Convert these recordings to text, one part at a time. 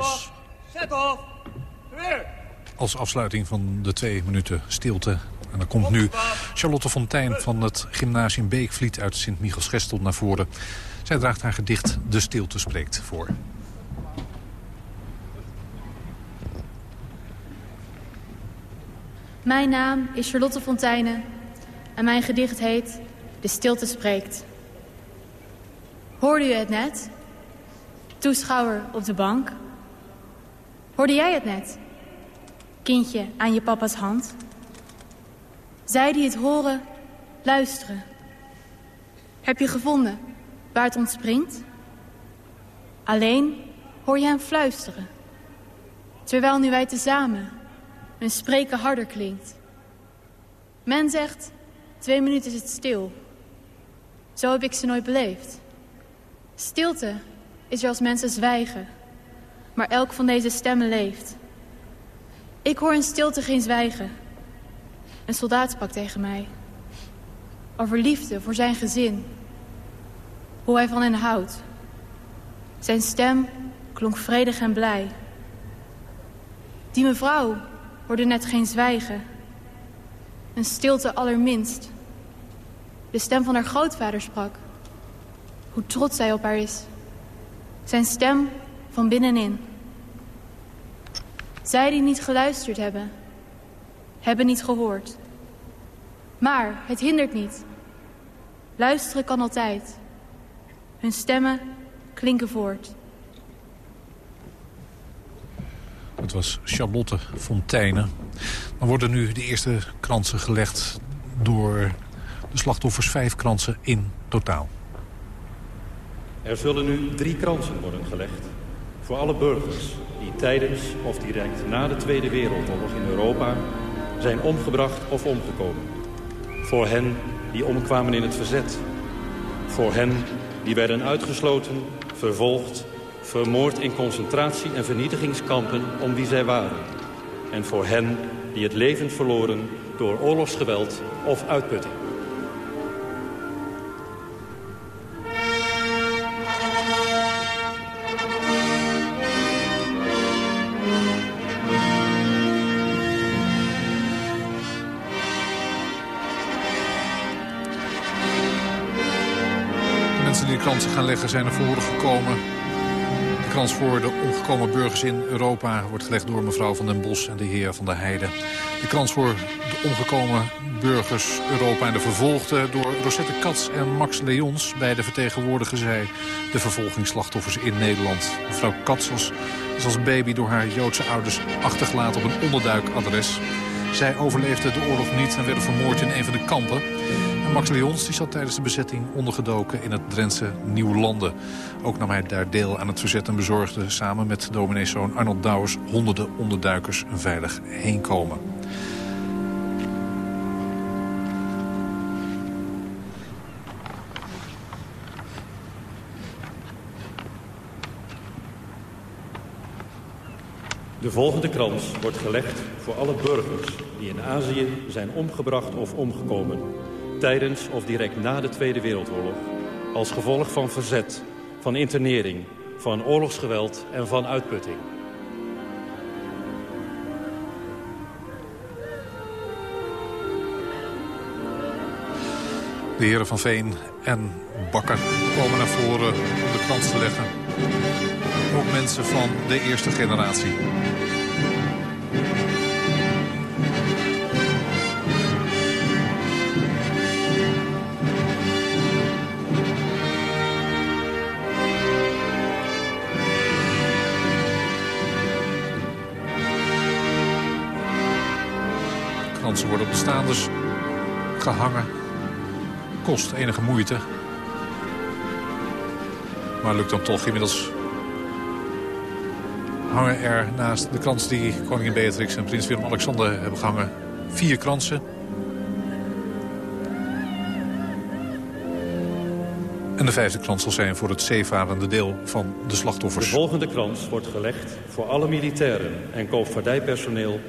Als, als afsluiting van de twee minuten stilte. En dan komt nu Charlotte Fontijn van het gymnasium Beekvliet uit Sint-Michels-Gestel naar voren. Zij draagt haar gedicht De Stilte Spreekt voor. Mijn naam is Charlotte Fontijnen en mijn gedicht heet De Stilte Spreekt. Hoorde u het net? Toeschouwer op de bank. Hoorde jij het net? Kindje aan je papa's hand. Zij die het horen, luisteren. Heb je gevonden waar het ontspringt? Alleen hoor je hem fluisteren. Terwijl nu wij tezamen hun spreken harder klinkt. Men zegt, twee minuten is het stil. Zo heb ik ze nooit beleefd. Stilte is er als mensen zwijgen. Maar elk van deze stemmen leeft. Ik hoor in stilte geen zwijgen. Een soldaat sprak tegen mij. Over liefde voor zijn gezin. Hoe hij van hen houdt. Zijn stem klonk vredig en blij. Die mevrouw hoorde net geen zwijgen. Een stilte allerminst. De stem van haar grootvader sprak. Hoe trots zij op haar is. Zijn stem van binnenin. Zij die niet geluisterd hebben, hebben niet gehoord. Maar het hindert niet. Luisteren kan altijd. Hun stemmen klinken voort. Het was Charlotte Fontijnen. Dan worden nu de eerste kransen gelegd door de slachtoffers. Vijf kransen in totaal. Er zullen nu drie kransen worden gelegd voor alle burgers die tijdens of direct na de Tweede Wereldoorlog in Europa zijn omgebracht of omgekomen. Voor hen die omkwamen in het verzet. Voor hen die werden uitgesloten, vervolgd, vermoord in concentratie- en vernietigingskampen om wie zij waren. En voor hen die het leven verloren door oorlogsgeweld of uitputting. Kransen gaan leggen zijn naar voren gekomen. De krans voor de omgekomen burgers in Europa wordt gelegd door mevrouw Van den Bos en de heer Van der Heijden. De krans voor de omgekomen burgers Europa en de vervolgden door Rosette Katz en Max Leons. Beide vertegenwoordigen zij de vervolgingsslachtoffers in Nederland. Mevrouw Katz was, is als baby door haar Joodse ouders achtergelaten op een onderduikadres. Zij overleefde de oorlog niet en werden vermoord in een van de kampen. Max Leons die zat tijdens de bezetting ondergedoken in het Drentse Nieuwlanden. Ook nam hij daar deel aan het verzet en bezorgde samen met domineeszoon Arnold Douwers honderden onderduikers veilig heenkomen. De volgende krans wordt gelegd voor alle burgers die in Azië zijn omgebracht of omgekomen tijdens of direct na de Tweede Wereldoorlog... als gevolg van verzet, van internering, van oorlogsgeweld en van uitputting. De heren Van Veen en Bakker komen naar voren om de krans te leggen. Ook mensen van de eerste generatie. Worden op de staanders gehangen. Kost enige moeite. Maar lukt dan toch. Inmiddels hangen er naast de krans die koningin Beatrix en prins Willem-Alexander hebben gehangen... vier kransen. En de vijfde krans zal zijn voor het zeevarende deel van de slachtoffers. De volgende krans wordt gelegd voor alle militairen en koopvaardijpersoneel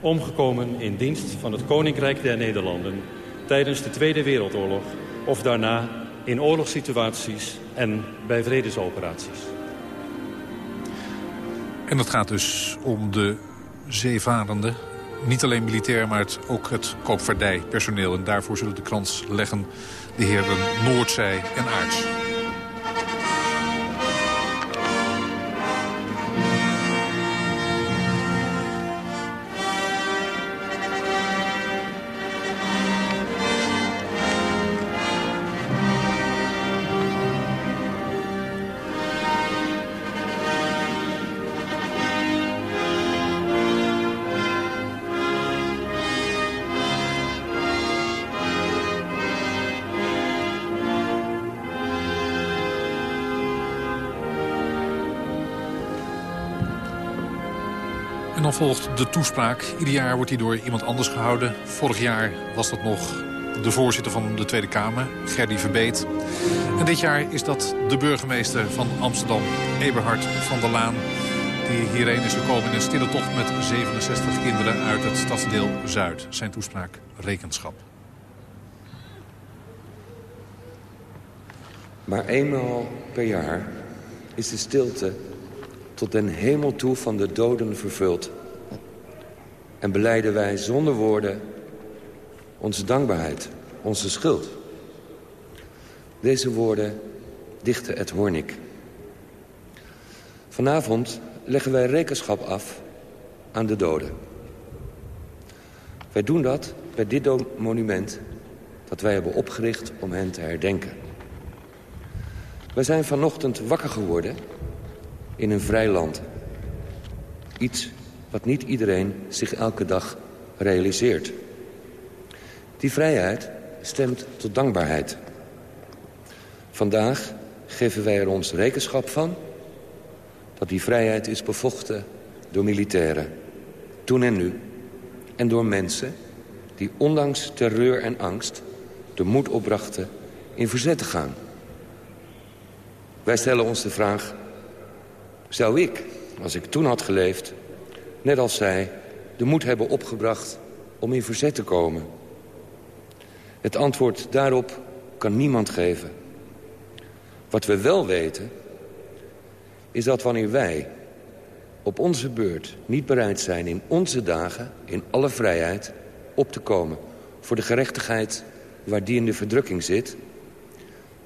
omgekomen in dienst van het Koninkrijk der Nederlanden... tijdens de Tweede Wereldoorlog of daarna in oorlogssituaties en bij vredesoperaties. En dat gaat dus om de zeevarenden. Niet alleen militair, maar ook het koopvaardijpersoneel. En daarvoor zullen de krans leggen de heren Noordzij en Aarts. Volgt de toespraak. Ieder jaar wordt die door iemand anders gehouden. Vorig jaar was dat nog de voorzitter van de Tweede Kamer, Gerdy Verbeet. En dit jaar is dat de burgemeester van Amsterdam, Eberhard van der Laan... die hierheen is gekomen in een stille tocht met 67 kinderen uit het stadsdeel Zuid. Zijn toespraak rekenschap. Maar eenmaal per jaar is de stilte tot den hemel toe van de doden vervuld. En beleiden wij zonder woorden onze dankbaarheid, onze schuld. Deze woorden dichtte Ed Hornik. Vanavond leggen wij rekenschap af aan de doden. Wij doen dat bij dit monument dat wij hebben opgericht om hen te herdenken. Wij zijn vanochtend wakker geworden in een vrij land. Iets wat niet iedereen zich elke dag realiseert. Die vrijheid stemt tot dankbaarheid. Vandaag geven wij er ons rekenschap van... dat die vrijheid is bevochten door militairen. Toen en nu. En door mensen die ondanks terreur en angst... de moed opbrachten in verzet te gaan. Wij stellen ons de vraag... Zou ik, als ik toen had geleefd, net als zij... de moed hebben opgebracht om in verzet te komen? Het antwoord daarop kan niemand geven. Wat we wel weten, is dat wanneer wij op onze beurt niet bereid zijn... in onze dagen, in alle vrijheid, op te komen... voor de gerechtigheid waar die in de verdrukking zit...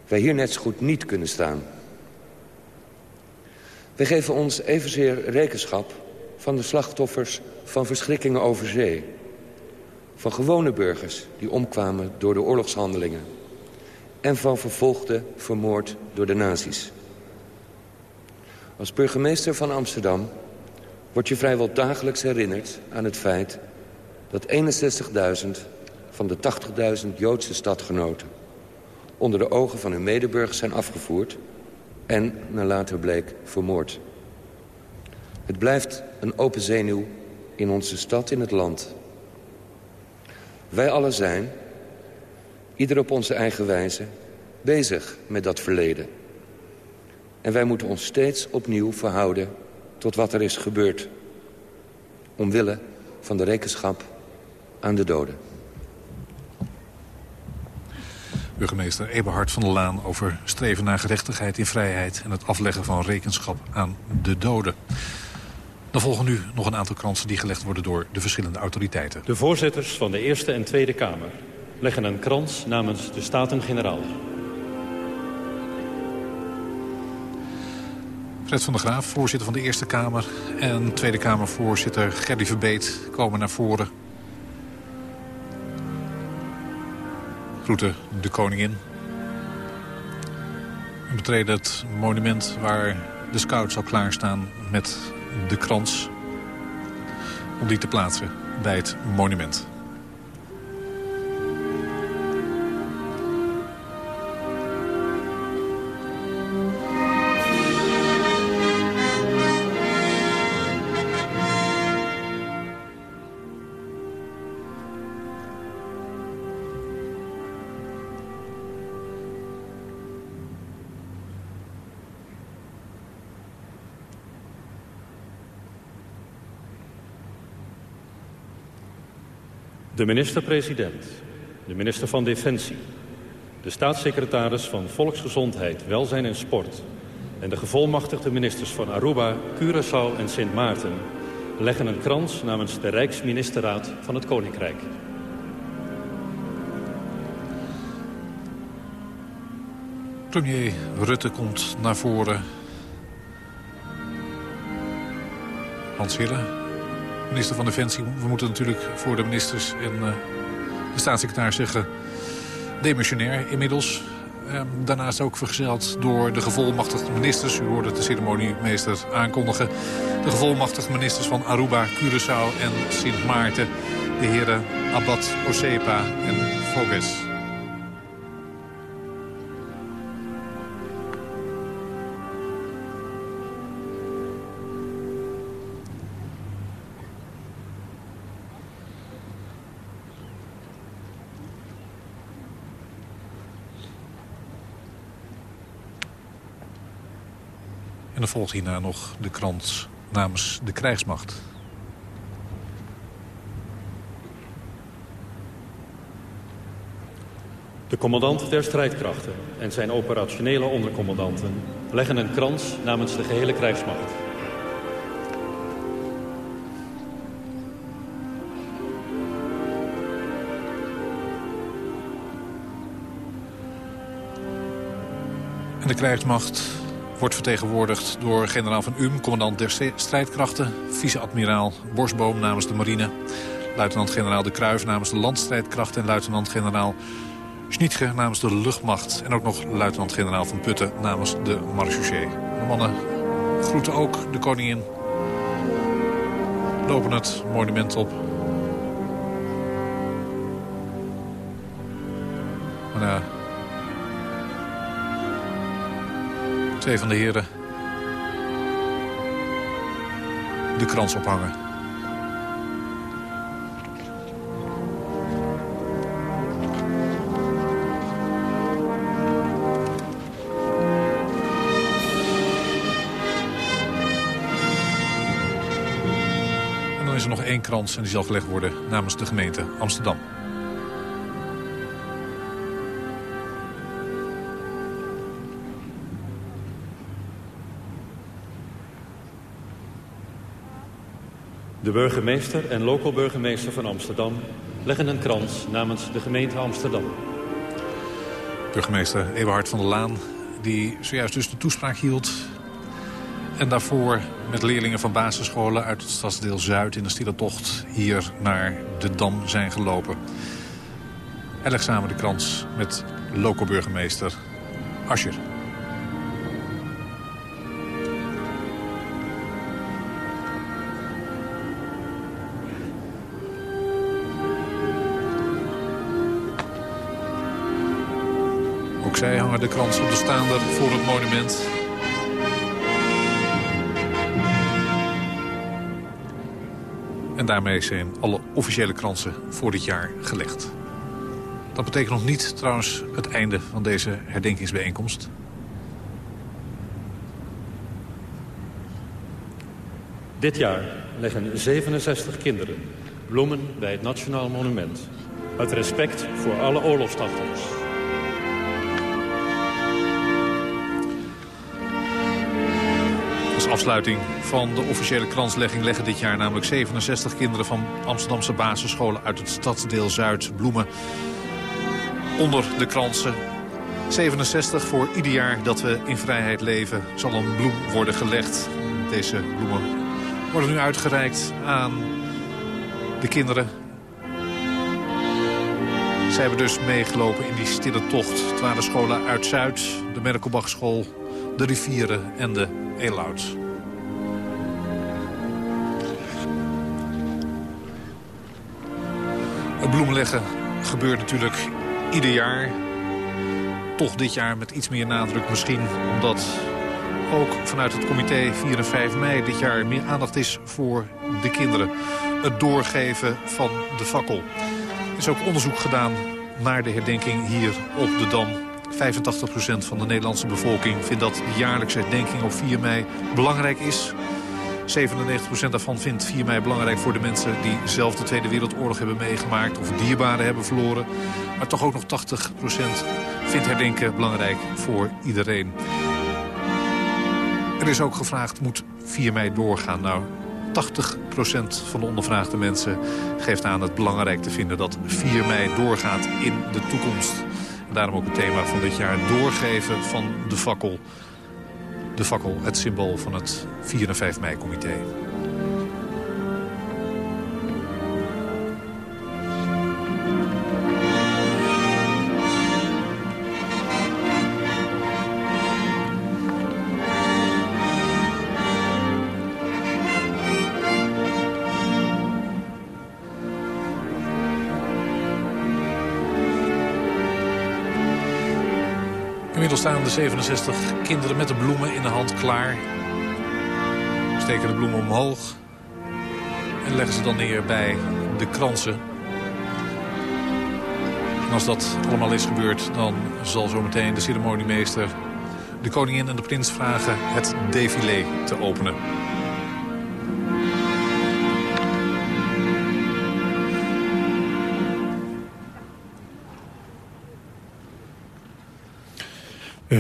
wij hier net zo goed niet kunnen staan... We geven ons evenzeer rekenschap van de slachtoffers van verschrikkingen over zee. Van gewone burgers die omkwamen door de oorlogshandelingen. En van vervolgden vermoord door de nazi's. Als burgemeester van Amsterdam word je vrijwel dagelijks herinnerd aan het feit... dat 61.000 van de 80.000 Joodse stadgenoten... onder de ogen van hun medeburgers zijn afgevoerd en, naar later bleek, vermoord. Het blijft een open zenuw in onze stad, in het land. Wij allen zijn, ieder op onze eigen wijze, bezig met dat verleden. En wij moeten ons steeds opnieuw verhouden tot wat er is gebeurd. Omwille van de rekenschap aan de doden. Burgemeester Eberhard van der Laan over streven naar gerechtigheid in vrijheid... en het afleggen van rekenschap aan de doden. Dan volgen nu nog een aantal kransen die gelegd worden door de verschillende autoriteiten. De voorzitters van de Eerste en Tweede Kamer leggen een krans namens de Staten-Generaal. Fred van der Graaf, voorzitter van de Eerste Kamer... en Tweede Kamervoorzitter Gerdy Verbeet komen naar voren groeten de koningin. En betreden het monument waar de scouts al klaarstaan met de krans... om die te plaatsen bij het monument. De minister-president, de minister van Defensie... de staatssecretaris van Volksgezondheid, Welzijn en Sport... En de gevolmachtigde ministers van Aruba, Curaçao en Sint Maarten... leggen een krans namens de Rijksministerraad van het Koninkrijk. Premier Rutte komt naar voren. Hans Hille, minister van Defensie. We moeten natuurlijk voor de ministers en uh, de staatssecretaris zeggen... demissionair inmiddels. Uh, daarnaast ook vergezeld door de gevolmachtigde ministers. U hoorde de ceremoniemeester aankondigen. De gevolmachtigde ministers van Aruba, Curaçao en Sint Maarten. De heren Abad Osepa en Foges. Dan volgt hierna nog de krant namens de krijgsmacht. De commandant der strijdkrachten en zijn operationele ondercommandanten leggen een krans namens de gehele krijgsmacht. En de krijgsmacht wordt vertegenwoordigd door generaal Van Um, commandant der strijdkrachten... vice-admiraal Borsboom namens de marine... luitenant-generaal De Kruijf namens de landstrijdkrachten... en luitenant-generaal Schnitge namens de luchtmacht... en ook nog luitenant-generaal Van Putten namens de marechaussee. De mannen groeten ook de koningin, lopen het monument op... Twee van de heren de krans ophangen. En dan is er nog één krans en die zal gelegd worden namens de gemeente Amsterdam. De burgemeester en local burgemeester van Amsterdam leggen een krans namens de gemeente Amsterdam. Burgemeester Eberhard van der Laan, die zojuist dus de toespraak hield... en daarvoor met leerlingen van basisscholen uit het stadsdeel Zuid... in de stille tocht hier naar de Dam zijn gelopen. Hij legt samen de krans met local burgemeester Ascher. Zij hangen de krans op de staander voor het monument. En daarmee zijn alle officiële kransen voor dit jaar gelegd. Dat betekent nog niet trouwens het einde van deze herdenkingsbijeenkomst. Dit jaar leggen 67 kinderen bloemen bij het Nationaal Monument. Uit respect voor alle afsluiting van de officiële kranslegging leggen dit jaar namelijk 67 kinderen van Amsterdamse basisscholen uit het stadsdeel Zuid bloemen onder de kransen. 67 voor ieder jaar dat we in vrijheid leven zal een bloem worden gelegd. Deze bloemen worden nu uitgereikt aan de kinderen. Zij hebben dus meegelopen in die stille tocht. Het waren scholen uit Zuid, de Merkelbachschool, de rivieren en de Eloud. Het bloemenleggen gebeurt natuurlijk ieder jaar. Toch dit jaar met iets meer nadruk misschien. Omdat ook vanuit het comité 4 en 5 mei dit jaar meer aandacht is voor de kinderen. Het doorgeven van de fakkel. Er is ook onderzoek gedaan naar de herdenking hier op de Dam. 85% van de Nederlandse bevolking vindt dat de jaarlijkse herdenking op 4 mei belangrijk is. 97% daarvan vindt 4 mei belangrijk voor de mensen die zelf de Tweede Wereldoorlog hebben meegemaakt of dierbaren hebben verloren. Maar toch ook nog 80% vindt herdenken belangrijk voor iedereen. Er is ook gevraagd, moet 4 mei doorgaan? Nou, 80% van de ondervraagde mensen geeft aan het belangrijk te vinden... dat 4 mei doorgaat in de toekomst. Daarom ook het thema van dit jaar doorgeven van de fakkel. De fakkel, het symbool van het 4 en 5 mei-comité. De 67 kinderen met de bloemen in de hand klaar. Steken de bloemen omhoog. En leggen ze dan neer bij de kransen. En als dat allemaal is gebeurd, dan zal zometeen de ceremoniemeester... de koningin en de prins vragen het défilé te openen.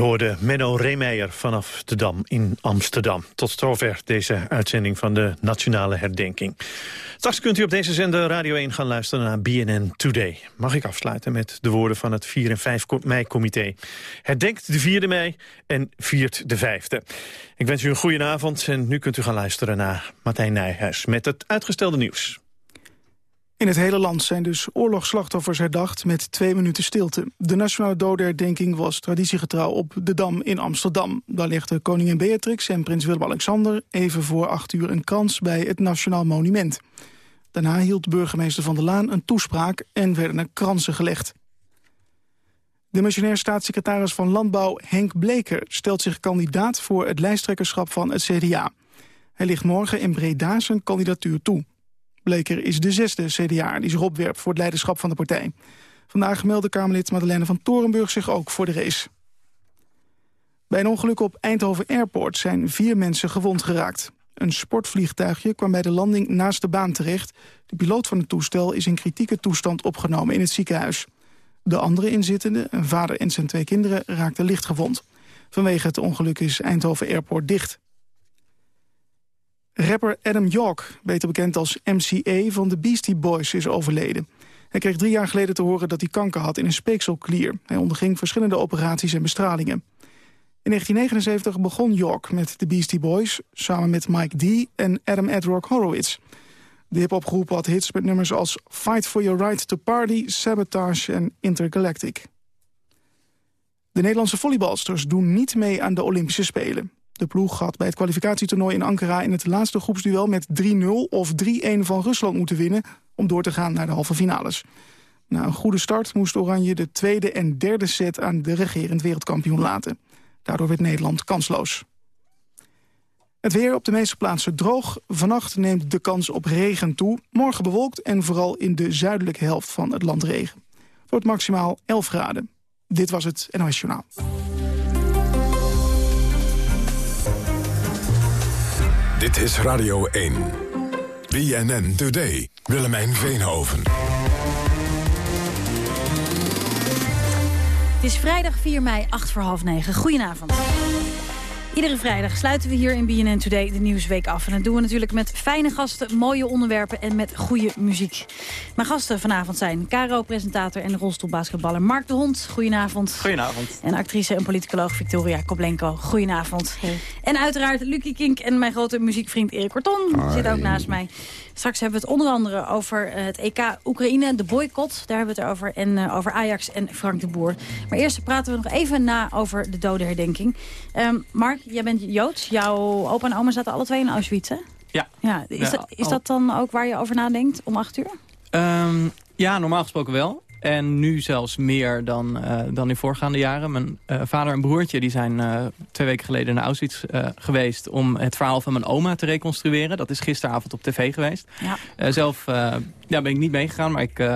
Hoorde Menno Reemeijer vanaf de Dam in Amsterdam. Tot zover deze uitzending van de Nationale Herdenking. Straks kunt u op deze zender Radio 1 gaan luisteren naar BNN Today. Mag ik afsluiten met de woorden van het 4 en 5 mei-comité. Herdenkt de 4e mei en viert de 5e. Ik wens u een goede avond en nu kunt u gaan luisteren naar Martijn Nijhuis... met het uitgestelde nieuws. In het hele land zijn dus oorlogsslachtoffers herdacht met twee minuten stilte. De nationale dodenherdenking was traditiegetrouw op de Dam in Amsterdam. Daar legden koningin Beatrix en prins Willem-Alexander even voor acht uur een krans bij het Nationaal Monument. Daarna hield burgemeester Van der Laan een toespraak en werden er kransen gelegd. De missionair staatssecretaris van Landbouw Henk Bleker stelt zich kandidaat voor het lijsttrekkerschap van het CDA. Hij ligt morgen in Breda zijn kandidatuur toe. Bleker is de zesde CDA die zich opwerpt voor het leiderschap van de partij. Vandaag meldde Kamerlid Madeleine van Torenburg zich ook voor de race. Bij een ongeluk op Eindhoven Airport zijn vier mensen gewond geraakt. Een sportvliegtuigje kwam bij de landing naast de baan terecht. De piloot van het toestel is in kritieke toestand opgenomen in het ziekenhuis. De andere inzittenden, een vader en zijn twee kinderen, raakten licht gewond. Vanwege het ongeluk is Eindhoven Airport dicht. Rapper Adam York, beter bekend als MCA van de Beastie Boys, is overleden. Hij kreeg drie jaar geleden te horen dat hij kanker had in een speekselklier. Hij onderging verschillende operaties en bestralingen. In 1979 begon York met de Beastie Boys... samen met Mike D en Adam Edrock Horowitz. De hiphopgroep had hits met nummers als Fight for Your Right to Party... Sabotage en Intergalactic. De Nederlandse volleybalsters doen niet mee aan de Olympische Spelen. De ploeg had bij het kwalificatietoernooi in Ankara... in het laatste groepsduel met 3-0 of 3-1 van Rusland moeten winnen... om door te gaan naar de halve finales. Na een goede start moest Oranje de tweede en derde set... aan de regerend wereldkampioen laten. Daardoor werd Nederland kansloos. Het weer op de meeste plaatsen droog. Vannacht neemt de kans op regen toe. Morgen bewolkt en vooral in de zuidelijke helft van het land regen. Het wordt maximaal 11 graden. Dit was het NOS Journaal. Dit is Radio 1. BNN Today. Willemijn Veenhoven. Het is vrijdag 4 mei, 8 voor half 9. Goedenavond. Iedere vrijdag sluiten we hier in BNN Today de Nieuwsweek af. En dat doen we natuurlijk met fijne gasten, mooie onderwerpen en met goede muziek. Mijn gasten vanavond zijn Caro-presentator en rolstoelbasketballer Mark de Hond. Goedenavond. Goedenavond. En actrice en politicoloog Victoria Koblenko. Goedenavond. En uiteraard Lucky Kink en mijn grote muziekvriend Erik Korton. Zit ook naast mij. Straks hebben we het onder andere over het EK Oekraïne, de boycott. Daar hebben we het over. En uh, over Ajax en Frank de Boer. Maar eerst praten we nog even na over de dodenherdenking. Um, Mark, jij bent Joods. Jouw opa en oma zaten alle twee in Auschwitz, hè? Ja. ja is, dat, is dat dan ook waar je over nadenkt om acht uur? Um, ja, normaal gesproken wel. En nu zelfs meer dan, uh, dan in voorgaande jaren. Mijn uh, vader en broertje die zijn uh, twee weken geleden naar Auschwitz geweest... om het verhaal van mijn oma te reconstrueren. Dat is gisteravond op tv geweest. Ja. zelf ja, ben ik niet meegegaan, maar ik,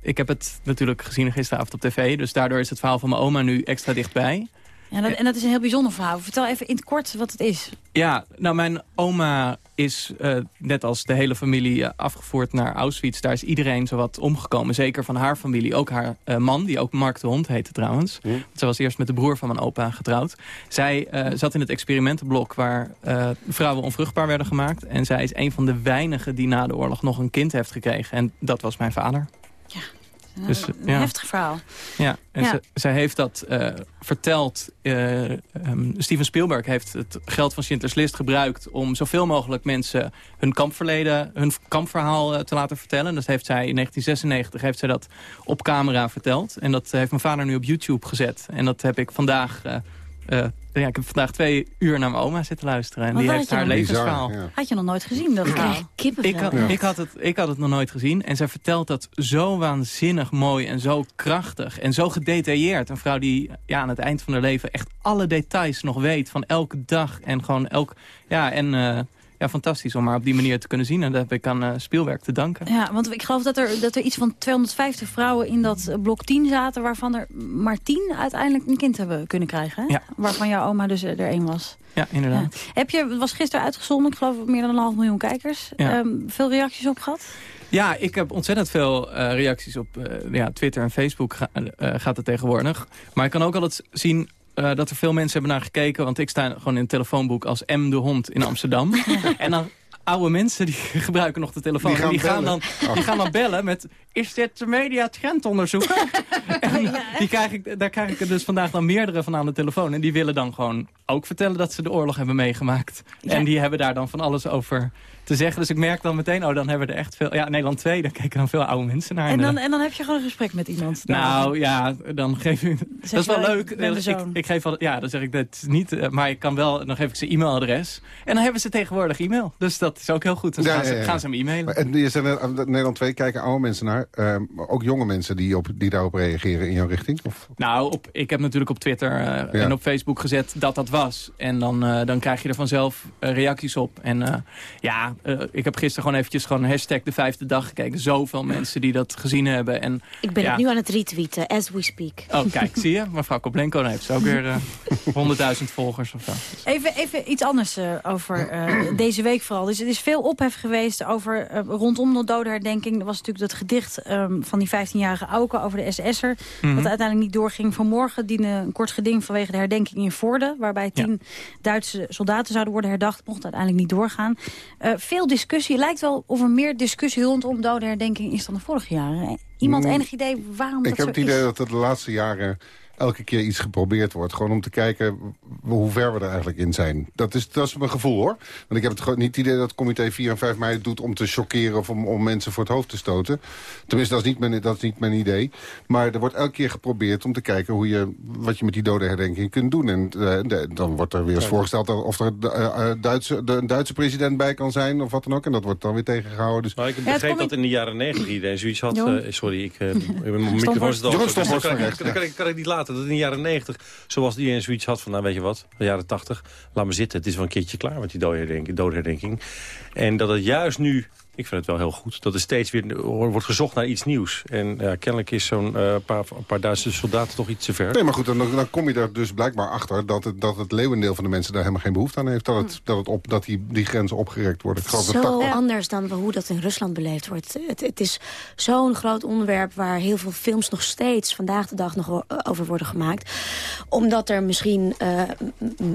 ik heb het natuurlijk gezien gisteravond op tv. Dus daardoor is het verhaal van mijn oma nu extra dichtbij. Ja, dat, en dat is een heel bijzonder verhaal. Vertel even in het kort wat het is. Ja, nou mijn oma is uh, net als de hele familie uh, afgevoerd naar Auschwitz. Daar is iedereen zowat omgekomen. Zeker van haar familie. Ook haar uh, man, die ook Mark de Hond heette trouwens. Hm. Ze was eerst met de broer van mijn opa getrouwd. Zij zat in het experimentenblok waar vrouwen onvruchtbaar werden gemaakt. En zij is een van de weinigen die na de oorlog nog een kind heeft gekregen. En dat was mijn vader. Dus, een ja. heftig verhaal. Ja, en ja. zij heeft dat uh, verteld. Uh, um, Steven Spielberg heeft het geld van Schindler's List gebruikt... om zoveel mogelijk mensen hun kampverleden, hun kampverhaal uh, te laten vertellen. Dat heeft zij in 1996 heeft zij dat op camera verteld. En dat heeft mijn vader nu op YouTube gezet. En dat heb ik vandaag uh, ja, ik heb vandaag twee uur naar mijn oma zitten luisteren. En die heeft haar levensverhaal. Bizar, ja. Had je nog nooit gezien? Dat ja. ik, had, ja. ik, had het, ik had het nog nooit gezien. En zij vertelt dat zo waanzinnig mooi en zo krachtig. En zo gedetailleerd. Een vrouw die ja, aan het eind van haar leven echt alle details nog weet. Van elke dag. En gewoon elk... Ja, en... Uh, ja, fantastisch om maar op die manier te kunnen zien. En dat heb ik aan uh, Spielwerk te danken. Ja, want ik geloof dat er, dat er iets van 250 vrouwen in dat blok 10 zaten... waarvan er maar 10 uiteindelijk een kind hebben kunnen krijgen. Hè? Ja. Waarvan jouw oma dus er één was. Ja, inderdaad. Ja. Heb je, het was gisteren uitgezonden, ik geloof meer dan een half miljoen kijkers. Ja. Um, veel reacties op gehad? Ja, ik heb ontzettend veel uh, reacties op uh, ja, Twitter en Facebook ga, uh, gaat het tegenwoordig. Maar ik kan ook altijd zien uh, dat er veel mensen hebben naar gekeken. Want ik sta gewoon in het telefoonboek als M de hond in Amsterdam. en dan oude mensen die gebruiken nog de telefoon. Die gaan, die gaan, dan, oh. die gaan dan bellen met... Is dit de media trendonderzoeker? en die krijg ik, daar krijg ik er dus vandaag dan meerdere van aan de telefoon. En die willen dan gewoon ook vertellen dat ze de oorlog hebben meegemaakt. Ja. En die hebben daar dan van alles over te zeggen. Dus ik merk dan meteen, oh, dan hebben we er echt veel... Ja, Nederland 2, daar kijken dan veel oude mensen naar. En dan, en dan heb je gewoon een gesprek met iemand. Nou ja, dan geef je... Dat is wel leuk. Ik, ik, geef al, ja, dan zeg ik dat niet. Maar ik kan wel, dan geef ik ze e-mailadres. En dan hebben ze tegenwoordig e-mail. Dus dat is ook heel goed. Dan ja, gaan, ze, ja, ja. gaan ze hem e-mailen. En je zegt, Nederland 2 kijken oude mensen naar. Uh, ook jonge mensen die, op, die daarop reageren in jouw richting? Of? Nou, op, ik heb natuurlijk op Twitter uh, en op Facebook gezet dat dat was. En dan, uh, dan krijg je er vanzelf reacties op. En ja, ik heb gisteren gewoon eventjes gewoon hashtag de vijfde dag gekeken. Zoveel mensen die dat gezien hebben. En, ik ben ja. het nu aan het retweeten, as we speak. Oh, kijk, zie je? Mevrouw Koplenko heeft ze ook weer honderdduizend volgers of zo. Even, even iets anders over deze week vooral. Dus het is veel ophef geweest over rondom de dodenherdenking. Er was natuurlijk dat gedicht um, van die 15-jarige Auke over de SS'er. Mm Mhm. -hmm. Dat uiteindelijk niet doorging. Vanmorgen diende een kort geding vanwege de herdenking in Voorde. Waarbij tien ja. Duitse soldaten zouden worden herdacht. Mocht uiteindelijk niet doorgaan. Uh, veel discussie. Het lijkt wel of er meer discussie rondom dodenherdenking is dan de vorige jaren. Iemand Mm. enig idee waarom Ik dat heb zo het idee is? dat het de laatste jaren elke keer iets geprobeerd wordt. Gewoon om te kijken hoe ver we er eigenlijk in zijn. Dat is, dat is mijn gevoel hoor. Want ik heb het gewoon niet het idee dat het comité 4 en 5 mei het doet om te chockeren of om, om mensen voor het hoofd te stoten. Tenminste, dat is, niet mijn, dat is niet mijn idee. Maar er wordt elke keer geprobeerd om te kijken hoe je, wat je met die dodenherdenking kunt doen. En uh, de, dan wordt er weer eens voorgesteld of er uh, Duitse, de, een Duitse president bij kan zijn of wat dan ook. En dat wordt dan weer tegengehouden. Dus... Maar ik begreep dat in de jaren 90 iedereen zoiets had. Uh, sorry, ik, uh, mijn microfoon is al. Dan kan ik niet laten dat in de jaren 90, zoals iedereen zoiets had van, nou weet je wat, de jaren 80, laat me zitten. Het is wel een keertje klaar met die doodherdenking. doodherdenking. En dat het juist nu, ik vind het wel heel goed, dat er steeds weer wordt gezocht naar iets nieuws. En ja, kennelijk is zo'n uh, paar, paar Duitse soldaten toch iets te ver. Nee, maar goed, dan, dan kom je er dus blijkbaar achter dat het, dat het leeuwendeel van de mensen daar helemaal geen behoefte aan heeft. Dat, het, dat, het op, dat die, die grenzen opgerekt worden. Ik Zo dat dat... anders dan hoe dat in Rusland beleefd wordt. Het, het is zo'n groot onderwerp waar heel veel films nog steeds vandaag de dag nog over worden gemaakt. Omdat er misschien uh,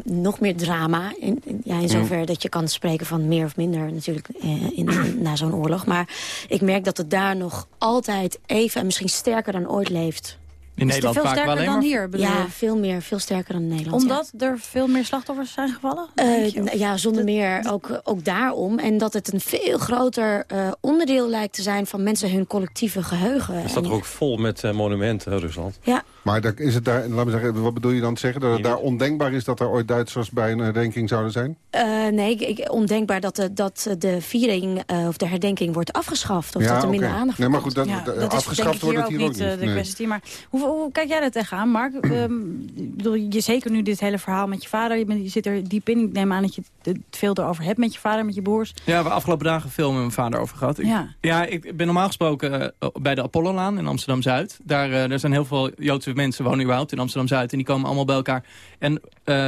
nog meer drama, in, in, ja, in zover mm. dat je kan spreken van meer of minder natuurlijk uh, in, in, na zo'n oorlog. Maar ik merk dat het daar nog altijd even en misschien sterker dan ooit leeft. In Nederland veel vaak sterker wel dan hier? Bedoel Ja, je? veel meer, veel sterker dan in Nederland. Omdat ja. er veel meer slachtoffers zijn gevallen? Uh, ja, zonder meer ook, ook daarom. En dat het een veel groter uh, onderdeel lijkt te zijn van mensen hun collectieve geheugen. Het staat toch ook vol met uh, monumenten, Rusland? Ja. Maar daar, is het daar, laat me zeggen, wat bedoel je dan te zeggen? Dat het daar ondenkbaar is dat er ooit Duitsers bij een herdenking zouden zijn? Uh, nee, ik, ondenkbaar dat de, dat de viering uh, of de herdenking wordt afgeschaft. Of ja, dat er minder okay. aandacht Nee, maar goed, dat, ja, dat dat afgeschaft is, wordt hier het hier ook ook niet. De nee. kwestie. Maar hoeveel hoe, kijk jij daar tegenaan, Mark? Um, ik bedoel, je, zeker nu dit hele verhaal met je vader. Je, bent, je zit er diep in. Ik neem aan dat je het veel erover hebt met je vader, met je broers. Ja, we hebben afgelopen dagen veel met mijn vader over gehad. Ik, ja. ja, ik ben normaal gesproken uh, bij de Apollo-laan in Amsterdam-Zuid. Daar, uh, er zijn heel veel Joodse mensen wonen überhaupt in Amsterdam-Zuid. En die komen allemaal bij elkaar. En uh,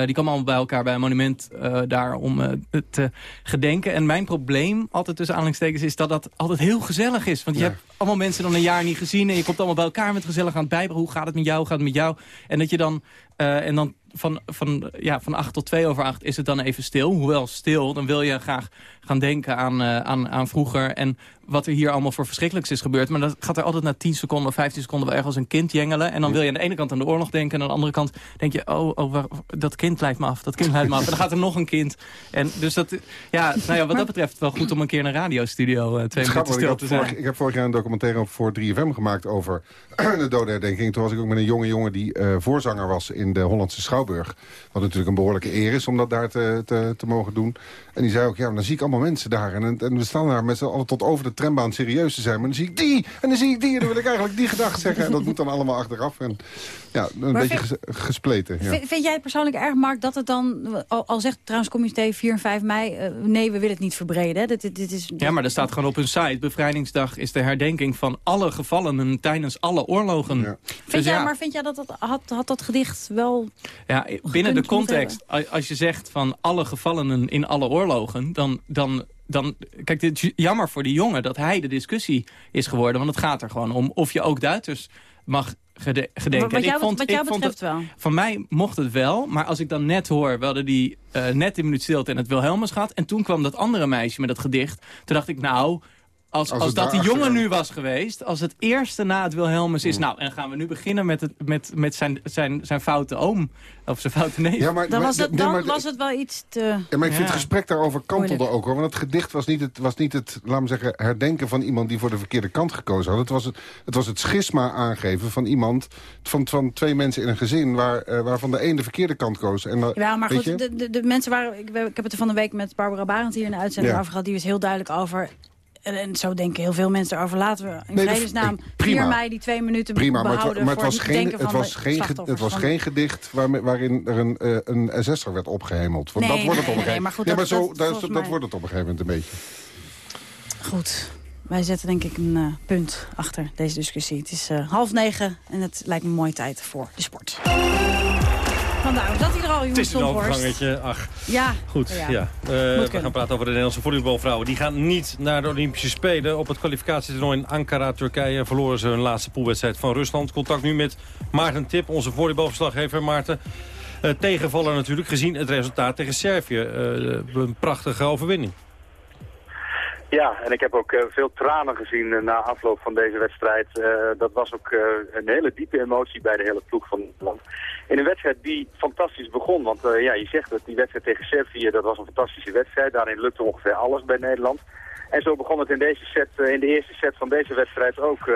die komen allemaal bij elkaar bij een monument daar om te gedenken. En mijn probleem, altijd tussen aanhalingstekens, is dat dat altijd heel gezellig is. Want je hebt allemaal mensen dan een jaar niet gezien... en je komt allemaal bij elkaar met gezellig aan het bijberen. Hoe gaat het met jou, hoe gaat het met jou? En dat je dan, uh, en dan van, van, ja, van 8 tot 2 over 8 is het dan even stil. Hoewel stil, dan wil je graag gaan denken aan, uh, aan, aan vroeger... en wat er hier allemaal voor verschrikkelijks is gebeurd. Maar dat gaat er altijd na 10 seconden of 15 seconden wel erg als een kind jengelen. En dan wil je aan de ene kant aan de oorlog denken... en aan de andere kant denk je, oh, oh waar, dat kind leidt me af, dat kind leidt me af. En dan gaat er nog een kind. En dus dat, ja, nou ja, wat dat betreft wel goed om een keer in een radiostudio uh, twee minuten stil te zijn. ik heb vorig jaar een documentaire voor 3FM gemaakt over de dodenherdenking. Toen was ik ook met een jonge jongen die uh, voorzanger was in de Hollandse Schouwburg. Wat natuurlijk een behoorlijke eer is om dat daar te, te, te mogen doen. En die zei ook, ja, dan zie ik allemaal mensen daar. En, en we staan daar met z'n allen tot over de trambaan serieus te zijn. Maar dan zie ik die, en dan zie ik die, en dan wil ik eigenlijk die gedachte zeggen. En dat moet dan allemaal achteraf. En ja, een beetje gespleten. Ja. Vind, jij het persoonlijk erg, Mark, dat het dan... Al, zegt trouwens comité 4 en 5 mei... Uh, nee, we willen het niet verbreden. Dit, dit, is, Ja, maar er staat gewoon op hun site... Bevrijdingsdag is de herdenking van alle gevallenen tijdens alle oorlogen. Ja. Vind dus jij, Maar vind jij dat dat, had, had dat gedicht wel... Ja, binnen de context, als je zegt van alle gevallenen in alle oorlogen... dan, dan dan, kijk, het is jammer voor die jongen dat hij de discussie is geworden. Want het gaat er gewoon om of je ook Duitsers mag gedenken. Wat jou, vond, wat jou betreft het, wel? Van mij mocht het wel, maar als ik dan net hoor... we hadden die uh, net een minuut stilte en het Wilhelmus gehad... en toen kwam dat andere meisje met dat gedicht... toen dacht ik, nou, als, als, dat die jongen nu was geweest, als het eerste na het Wilhelmus is... nou, en gaan we nu beginnen met, het, met, met zijn, zijn, zijn foute oom, of zijn foute neef. Ja, maar, dan was het, dan was het wel iets te... Ja, maar ik vind het gesprek daarover kantelde ook, hoor. Want het gedicht was niet het, was niet het, laat me zeggen, herdenken van iemand... die voor de verkeerde kant gekozen had. Het was het, het, was het schisma aangeven van iemand, van, van twee mensen in een gezin... Waar, uh, waarvan de een de verkeerde kant koos. En, ja, maar goed, de, de, de, mensen waren... Ik, ik, heb het er van de week met Barbara Barend hier in de uitzending over gehad. Die was heel duidelijk over en, zo denken heel veel mensen erover. Laten we in nee, vredesnaam 4 mei die twee minuten prima, behouden maar het, was geen, het was geen, het was geen gedicht waarin er een, uh, een SS'er werd opgehemeld. Want nee, dat wordt het op een gegeven moment. Nee, maar zo, dat, dat, wordt het op een gegeven moment een beetje. Goed. Wij zetten denk ik een uh, punt achter deze discussie. Het is uh, half negen en het lijkt me een mooie tijd voor de sport. Dat hij er al, Het is een overgangetje. Ach, ja. Goed, ja. Uh, we gaan praten over de Nederlandse volleybalvrouwen. Die gaan niet naar de Olympische Spelen. Op het kwalificatietoernooi in Ankara, Turkije... verloren ze hun laatste poolwedstrijd van Rusland. Contact nu met Maarten Tip, onze volleybalverslaggever. Maarten, uh, tegenvallen natuurlijk, gezien het resultaat tegen Servië. Uh, een prachtige overwinning. Ja, en ik heb ook uh, veel tranen gezien uh, na afloop van deze wedstrijd. Uh, dat was ook een hele diepe emotie bij de hele ploeg van Nederland. In een wedstrijd die fantastisch begon. Want ja, je zegt het, die wedstrijd tegen Servië, dat was een fantastische wedstrijd. Daarin lukte ongeveer alles bij Nederland. En zo begon het in deze set, in de eerste set van deze wedstrijd ook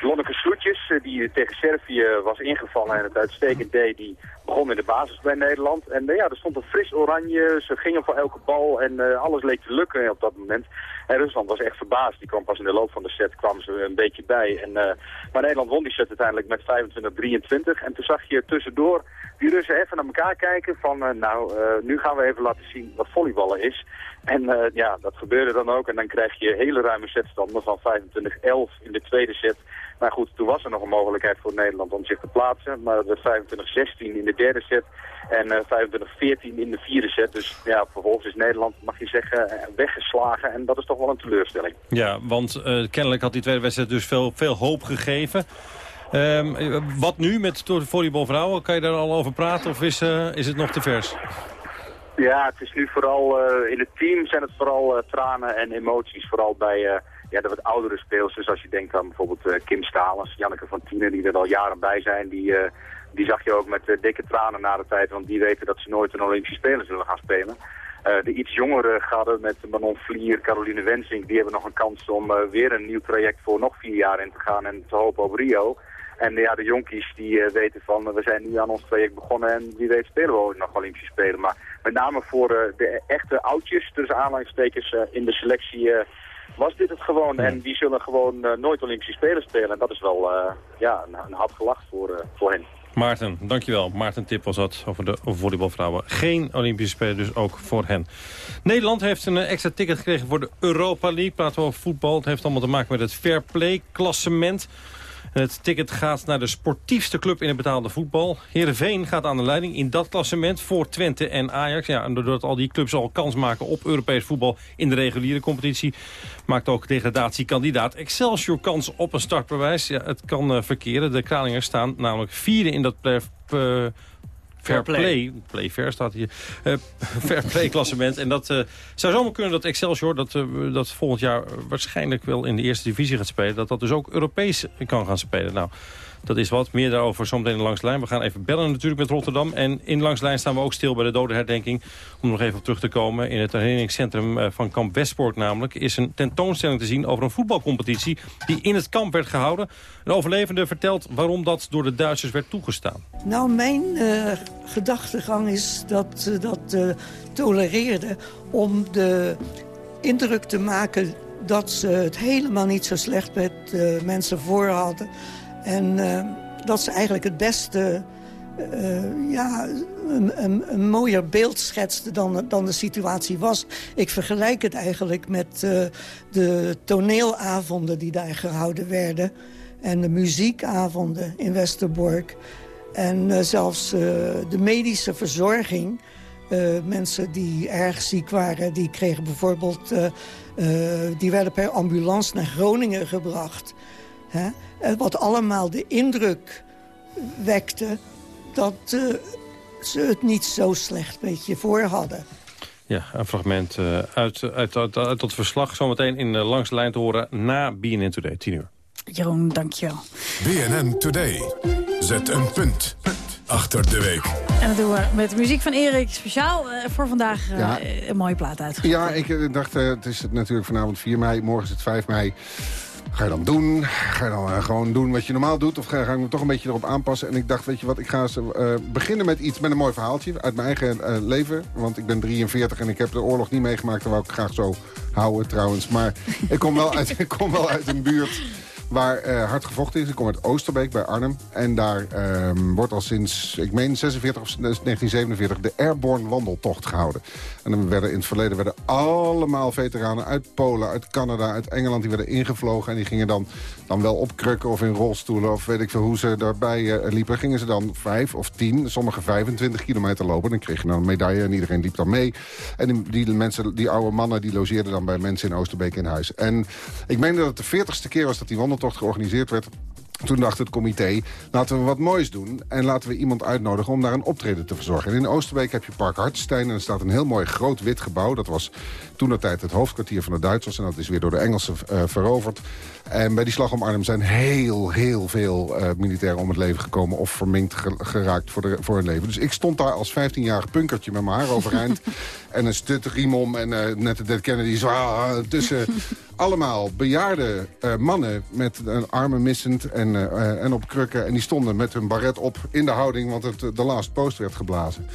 Lonneke Sloetjes, eh, die tegen Servië was ingevallen en het uitstekend deed, die begon in de basis bij Nederland. En uh, ja, er stond een fris oranje, ze gingen voor elke bal en uh, alles leek te lukken op dat moment. En Rusland was echt verbaasd, die kwam pas in de loop van de set, kwamen ze een beetje bij. En, maar Nederland won die set uiteindelijk met 25-23 en toen zag je tussendoor die Russen even naar elkaar kijken van nou, nu gaan we even laten zien wat volleyballen is. En ja, dat gebeurde dan ook en dan krijg je hele ruime setstanden van 25-11 in de tweede set. Maar goed, toen was er nog een mogelijkheid voor Nederland om zich te plaatsen. Maar het werd 25-16 in de derde set en uh, eh, 25-14 in de vierde set. Dus ja, vervolgens is Nederland, mag je zeggen, eh, weggeslagen. En dat is toch wel een teleurstelling. Ja, want uh, kennelijk had die tweede wedstrijd dus veel, veel hoop gegeven. Um, wat nu met de volleybalvrouwen? Kan je daar al over praten of is, uh, is het nog te vers? Ja, het is nu vooral in het team zijn het vooral tranen en emoties. Vooral bij ja, de wat oudere speelsters, als je denkt aan bijvoorbeeld uh, Kim Stalens, Janneke van Tienen, die er al jaren bij zijn, die, uh, die zag je ook met uh, dikke tranen na de tijd, want die weten dat ze nooit een Olympische Spelen zullen gaan spelen. de iets jongere gadden met Manon Vlier, Caroline Wensing, die hebben nog een kans om weer een nieuw traject voor nog vier jaar in te gaan en te hopen op Rio. En ja, de jonkies die weten van, we zijn nu aan ons traject begonnen en wie weet spelen we ooit nog Olympische Spelen. Maar met name voor de echte oudjes, tussen aanhalingstekens, in de selectie was dit het gewoon. En die zullen gewoon nooit Olympische Spelen spelen. En dat is wel ja, een, een hap gelach voor, voor hen. Maarten, dankjewel. Maarten Tip was dat over de volleybalvrouwen. Geen Olympische Spelen, dus ook voor hen. Nederland heeft een extra ticket gekregen voor de Europa League. Praten we over voetbal. Het heeft allemaal te maken met het fair play klassement. Het ticket gaat naar de sportiefste club in het betaalde voetbal. Heerenveen gaat aan de leiding in dat klassement voor Twente en Ajax. Ja, en doordat al die clubs al kans maken op Europees voetbal in de reguliere competitie... maakt ook degradatiekandidaat Excelsior kans op een startbewijs. Ja, het kan uh, verkeren. De Kralingers staan namelijk vierde in dat uh, Fair play. play. fair staat hier. Uh, fair play klassement. En dat uh, zou zomaar kunnen dat Excelsior, dat, uh, dat volgend jaar waarschijnlijk wel in de eerste divisie gaat spelen, dat dat dus ook Europees kan gaan spelen. Nou, dat is wat. Meer daarover zometeen langs de lijn. We gaan even bellen natuurlijk met Rotterdam. En in langs de lijn staan we ook stil bij de dodenherdenking. Om nog even op terug te komen. In het herinneringscentrum eh, van kamp Westpoort namelijk... is een tentoonstelling te zien over een voetbalcompetitie... die in het kamp werd gehouden. Een overlevende vertelt waarom dat door de Duitsers werd toegestaan. Nou, mijn uh, gedachtegang is dat ze dat uh, tolereerden... om de indruk te maken dat ze het helemaal niet zo slecht met mensen voor hadden. En uh, dat ze eigenlijk het beste... Uh, ja, een, een, mooier beeld schetste dan, dan de situatie was. Ik vergelijk het eigenlijk met uh, de toneelavonden die daar gehouden werden. En de muziekavonden in Westerbork. En zelfs de medische verzorging. mensen die erg ziek waren, die kregen bijvoorbeeld... die werden per ambulance naar Groningen gebracht... Hè? Wat allemaal de indruk wekte dat uh, ze het niet zo slecht met je voor hadden. Ja, een fragment uh, uit, uit, uit, uit, het verslag. Zometeen in langs de lijn te horen na BNN Today, 10 uur. Jeroen, dankjewel. BNN Today. Zet een punt achter de week. En dat doen we met de muziek van Erik. Speciaal uh, voor vandaag ja. een mooie plaat uit. Ja, ik dacht, het is natuurlijk vanavond 4 mei, morgen is het 5 mei. Ga je dan doen? Ga je dan uh, gewoon doen wat je normaal doet? Of ga, ga ik me toch een beetje erop aanpassen? En ik dacht, weet je wat, ik ga eens, uh, beginnen met iets met een mooi verhaaltje uit mijn eigen uh, leven. Want ik ben 43 en ik heb de oorlog niet meegemaakt. Dat wou ik graag zo houden trouwens. Maar ik kom wel uit, ik kom wel uit een buurt waar uh, hard gevochten is. Ik kom uit Oosterbeek bij Arnhem. En daar uh, wordt al sinds, ik meen 46 of 1947, de Airborne Wandeltocht gehouden. En dan werden in het verleden werden allemaal veteranen uit Polen, uit Canada, uit Engeland... die werden ingevlogen en die gingen dan, dan wel op krukken of in rolstoelen... of weet ik veel hoe ze daarbij uh, liepen. Gingen ze dan vijf of tien, sommige 25 kilometer lopen. Dan kreeg je dan een medaille en iedereen liep dan mee. En die, mensen, die oude mannen die logeerden dan bij mensen in Oosterbeek in huis. En ik meen dat het de veertigste keer was dat die wandeltocht tocht georganiseerd werd... Toen dacht het comité, laten we wat moois doen... en laten we iemand uitnodigen om daar een optreden te verzorgen. En in Oosterbeek heb je Park Hartstein en er staat een heel mooi groot wit gebouw. Dat was toen tijd het hoofdkwartier van de Duitsers... en dat is weer door de Engelsen uh, veroverd. En bij die slag om Arnhem zijn heel, heel veel uh, militairen om het leven gekomen... of verminkt geraakt voor, de, voor hun leven. Dus ik stond daar als 15-jarig punkertje met mijn haar overeind... en een stutriem om en uh, net de Dead Kennedy zwaar tussen... allemaal bejaarde uh, mannen met een armen missend en, en op krukken. En die stonden met hun baret op in de houding, want het, de last post werd geblazen.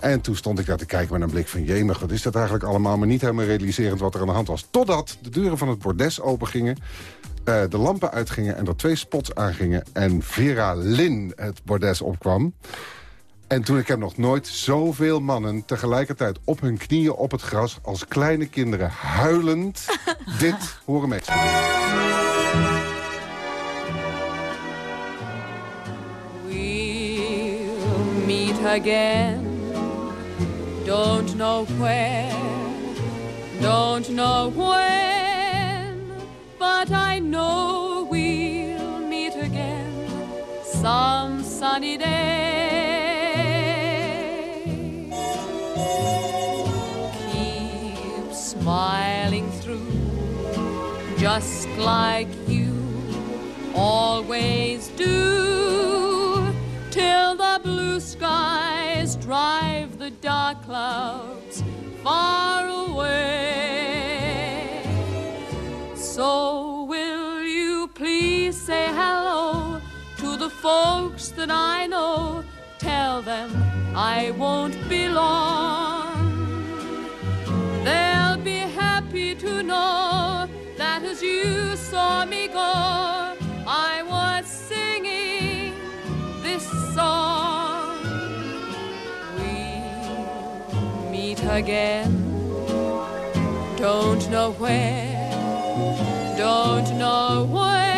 En toen stond ik daar te kijken met een blik van... jemig, wat is dat eigenlijk allemaal? Maar niet helemaal realiserend wat er aan de hand was. Totdat de deuren van het bordes opengingen... Uh, de lampen uitgingen en er twee spots aangingen... en Vera Lin het bordes opkwam. En toen ik heb nog nooit zoveel mannen tegelijkertijd op hun knieën op het gras... als kleine kinderen huilend dit horen meespelen. We'll meet again Don't know where Don't know when But I Some sunny day Keep smiling through, just like you always do, till the blue skies drive the dark clouds far away. So will you please say hello folks that I know? Tell them I won't be long. They'll be happy to know that as you saw me go, I was singing this song. We'll meet again. Don't know where, don't know when,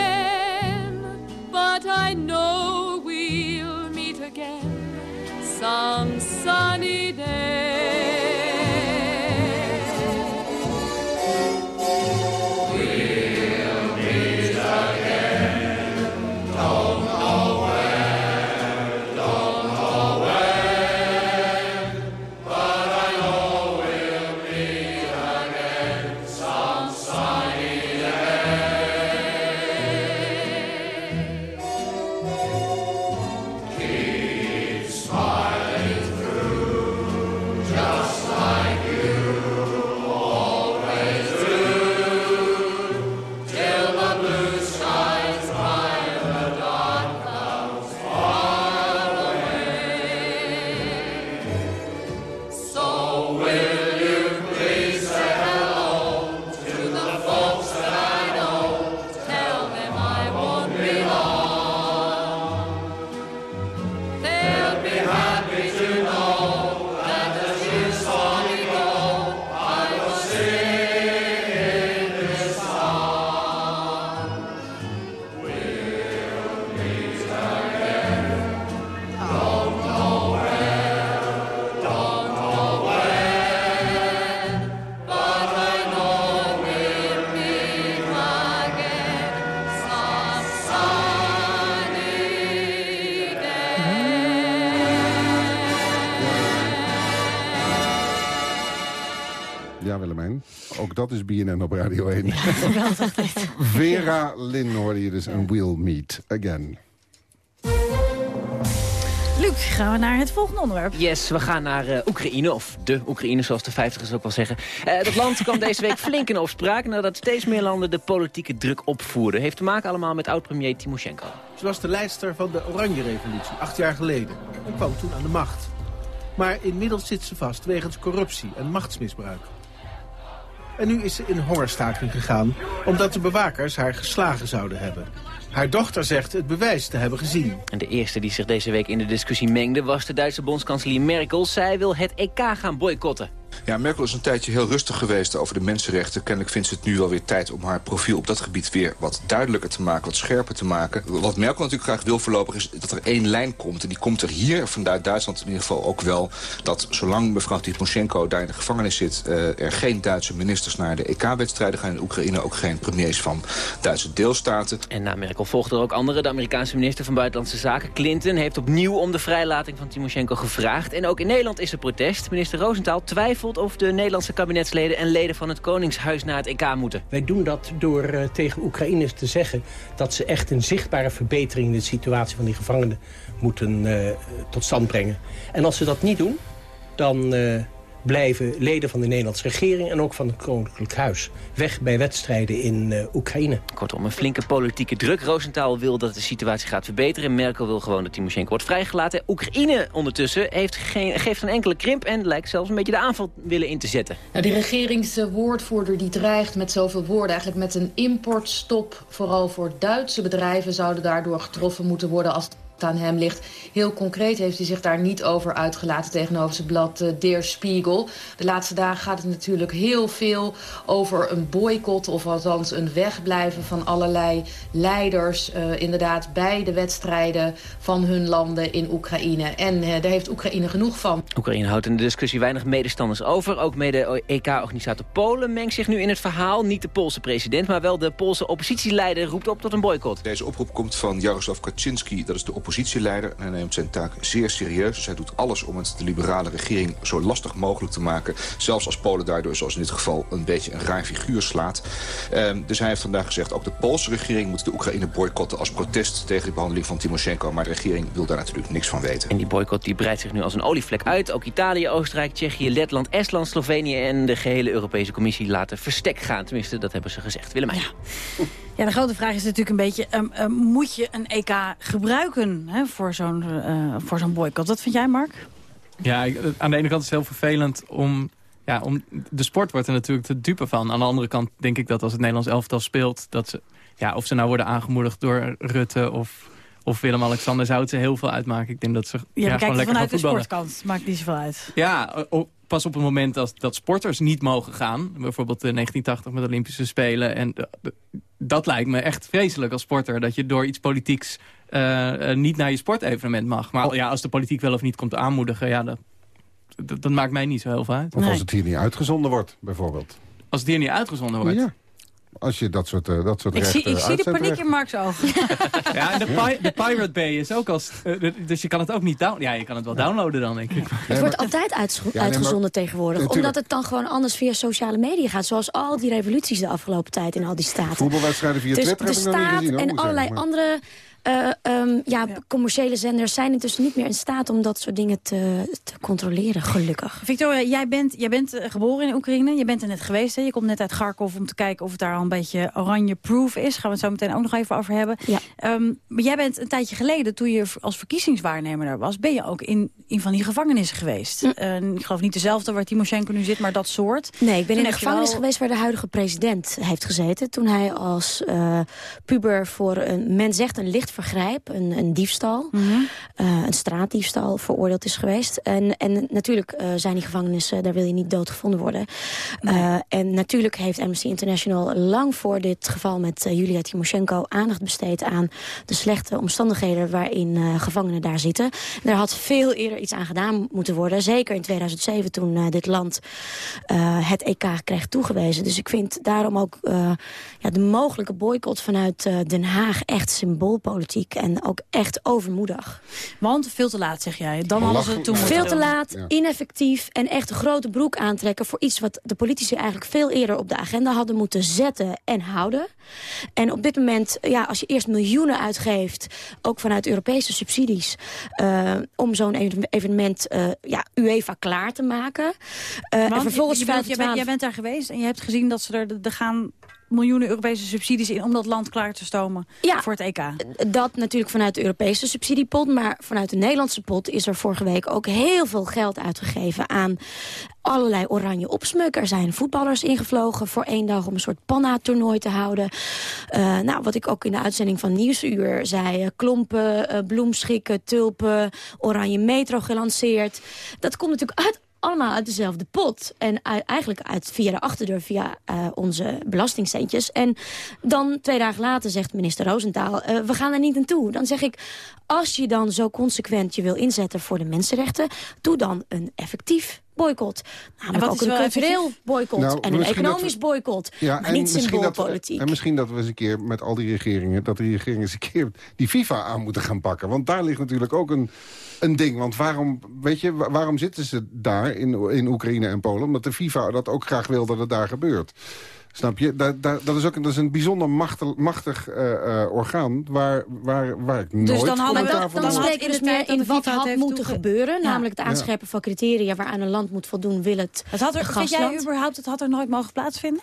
Lynn hoorde je dus en We'll Meet Again. Luc, gaan we naar het volgende onderwerp. Yes, we gaan naar uh, Oekraïne, of de Oekraïne zoals de vijftigers ook wel zeggen. Uh, dat land kwam deze week flink in opspraak nadat steeds meer landen de politieke druk opvoerden. Heeft te maken allemaal met oud-premier Timoshenko. Ze was de leidster van de Oranje Revolutie, acht jaar geleden. En kwam toen aan de macht. Maar inmiddels zit ze vast wegens corruptie en machtsmisbruik. En nu is ze in hongerstaking gegaan, omdat de bewakers haar geslagen zouden hebben. Haar dochter zegt het bewijs te hebben gezien. En de eerste die zich deze week in de discussie mengde was de Duitse bondskanselier Merkel. Zij wil het EK gaan boycotten. Ja, Merkel is een tijdje heel rustig geweest over de mensenrechten. Kennelijk vindt ze het nu wel weer tijd om haar profiel op dat gebied weer wat duidelijker te maken, wat scherper te maken. Wat Merkel natuurlijk graag wil voorlopig is dat er één lijn komt. En die komt er hier vanuit Duitsland in ieder geval ook wel. Dat zolang mevrouw Timoshenko daar in de gevangenis zit, uh, er geen Duitse ministers naar de EK-wedstrijden gaan in Oekraïne. Ook geen premiers van Duitse deelstaten. En na Merkel volgden er ook anderen. De Amerikaanse minister van Buitenlandse Zaken, Clinton, heeft opnieuw om de vrijlating van Timoshenko gevraagd. En ook in Nederland is er protest. Minister Roosentaal twijfelt of de Nederlandse kabinetsleden en leden van het Koningshuis naar het EK moeten. Wij doen dat door uh, tegen Oekraïners te zeggen dat ze echt een zichtbare verbetering in de situatie van die gevangenen moeten uh, tot stand brengen. En als ze dat niet doen, dan uh, blijven leden van de Nederlandse regering... en ook van het Koninklijk Huis weg bij wedstrijden in uh, Oekraïne. Kortom, een flinke politieke druk. Roosentaal wil dat de situatie gaat verbeteren. Merkel wil gewoon dat Timoshenko wordt vrijgelaten. Oekraïne ondertussen heeft geen, geeft geen enkele krimp... en lijkt zelfs een beetje de aanval willen in te zetten. Nou, de regeringswoordvoerder die dreigt met zoveel woorden... eigenlijk met een importstop, vooral voor Duitse bedrijven... zouden daardoor getroffen moeten worden als aan hem ligt. Heel concreet heeft hij zich daar niet over uitgelaten tegenover zijn blad uh, Der Spiegel. De laatste dagen gaat het natuurlijk heel veel over een boycott... of althans een wegblijven van allerlei leiders... Uh, inderdaad bij de wedstrijden van hun landen in Oekraïne. En uh, daar heeft Oekraïne genoeg van. Oekraïne houdt in de discussie weinig medestanders over. Ook mede-EK-organisator Polen mengt zich nu in het verhaal. Niet de Poolse president, maar wel de Poolse oppositieleider roept op tot een boycott. Deze oproep komt van Jaroslav Kaczynski, dat is de oppositieleider. En hij neemt zijn taak zeer serieus. Dus hij doet alles om het de liberale regering zo lastig mogelijk te maken. Zelfs als Polen daardoor, zoals in dit geval, een beetje een raar figuur slaat. Um, dus hij heeft vandaag gezegd, ook de Poolse regering moet de Oekraïne boycotten als protest tegen de behandeling van Timoshenko. Maar de regering wil daar natuurlijk niks van weten. En die boycott die breidt zich nu als een olievlek uit. Ook Italië, Oostenrijk, Tsjechië, Letland, Estland, Slovenië en de gehele Europese Commissie laten verstek gaan. Tenminste, dat hebben ze gezegd. Willemijn. Ja. Ja, de grote vraag is natuurlijk een beetje... Um, um, moet je een EK gebruiken hè, voor zo'n uh, voor zo'n boycott? Wat vind jij, Mark? Ja, aan de ene kant is het heel vervelend om ja, om, de sport wordt er natuurlijk te dupe van. Aan de andere kant denk ik dat als het Nederlands elftal speelt... Dat ze, ja, of ze nou worden aangemoedigd door Rutte of of Willem-Alexander zou het heel veel uitmaken. Ik denk dat ze ja, ja, gewoon lekker vanuit de sportkant maakt niet zoveel uit. Ja, pas op het moment dat, dat sporters niet mogen gaan. Bijvoorbeeld in 1980 met de Olympische Spelen. En dat lijkt me echt vreselijk als sporter. Dat je door iets politieks uh, niet naar je sportevenement mag. Maar oh. ja, als de politiek wel of niet komt aanmoedigen... Ja, dat, dat, maakt mij niet zo heel veel uit. Of als het hier niet uitgezonden wordt, bijvoorbeeld. Als het hier niet uitgezonden wordt? Ja. Als je dat soort, uh, dat soort ik zie, ik zie de paniek in Mark's ogen. ja, en de, de, Pirate Bay is ook als... Uh, dus je kan het ook niet downloaden. Ja, je kan het wel downloaden dan, denk ik. Het wordt altijd uitgezonden tegenwoordig. omdat het dan gewoon anders via sociale media gaat. Zoals al die revoluties de afgelopen tijd in al die staten. Voetbalwedstrijden via dus Twitter de staat gezien, en allerlei andere uh, um, ja, ja, commerciële zenders zijn intussen niet meer in staat om dat soort dingen te, te controleren, gelukkig. Victoria, jij bent, jij bent eh, geboren in Oekraïne. Je bent er net geweest. Hè? Je komt net uit Kharkov om te kijken of het daar al een beetje oranje-proof is. Gaan we het zo meteen ook nog even over hebben. Ja. Um, maar jij bent een tijdje geleden, toen je als verkiezingswaarnemer daar was... ben je ook in een van die gevangenissen geweest. Hm. Uh, ik geloof niet dezelfde waar Timoshenko nu zit, maar dat soort. Nee, ik ben in een gevangenis geweest waar de huidige president heeft gezeten. Toen hij als uh, puber voor een, men zegt, een licht vergrijp, een, een diefstal, mm -hmm. uh, een straatdiefstal veroordeeld is geweest. En, en natuurlijk uh, zijn die gevangenissen, daar wil je niet doodgevonden worden. Nee. Uh, en natuurlijk heeft Amnesty International lang voor dit geval met Julia Timoshenko aandacht besteed aan de slechte omstandigheden waarin gevangenen daar zitten. En er had veel eerder iets aan gedaan moeten worden. Zeker in 2007 toen dit land het EK kreeg toegewezen. Dus ik vind daarom ook ja, de mogelijke boycott vanuit Den Haag echt symboolpolitiek en ook echt overmoedig. Want veel te laat, zeg jij. Dan hadden ze toen Veel te laat, ineffectief en echt een grote broek aantrekken... voor iets wat de politici eigenlijk veel eerder op de agenda hadden moeten zetten en houden. En op dit moment, ja, als je eerst miljoenen uitgeeft... ook vanuit Europese subsidies... Uh, om zo'n evenement uh, ja, UEFA klaar te maken. Uh, en vervolgens je, je bent, jij, bent, jij bent daar geweest en je hebt gezien dat ze er, er gaan miljoenen Europese subsidies in om dat land klaar te stomen ja, voor het EK. Dat natuurlijk vanuit de Europese subsidiepot. Maar vanuit de Nederlandse pot is er vorige week ook heel veel geld uitgegeven aan allerlei oranje opsmuk. Er zijn voetballers ingevlogen voor één dag om een soort panna-toernooi te houden. Uh, nou, wat ik ook in de uitzending van Nieuwsuur zei. Uh, klompen, uh, bloemschikken, tulpen, oranje metro gelanceerd. Dat komt natuurlijk uit allemaal uit dezelfde pot. En eigenlijk uit, via de achterdeur, via uh, onze belastingcentjes. En dan twee dagen later zegt minister Roosentaal... Uh, we gaan er niet naartoe. Dan zeg ik, als je dan zo consequent je wil inzetten voor de mensenrechten... doe dan een effectief boycott. Namelijk ook een cultureel boycott nou, en een economisch boycott. Ja, maar niet symboolpolitiek. En misschien dat we eens een keer met al die regeringen... dat die regeringen eens een keer die FIFA aan moeten gaan pakken. Want daar ligt natuurlijk ook een, een ding. Want waarom, weet je, waarom zitten ze daar in, in Oekraïne en Polen? Omdat de FIFA dat ook graag wil dat het daar gebeurt. Snap je? Dat, dat, dat, is ook dat is een bijzonder machtig, machtig uh, uh, orgaan waar, waar, waar ik dus nooit... Dan, hadden we, dan, dan spreken we dus meer in wat had moeten gebeuren. Ja. Namelijk het aanscherpen van criteria waaraan een land moet voldoen... wil het, het had er, Vind jij überhaupt, het had er nooit mogen plaatsvinden?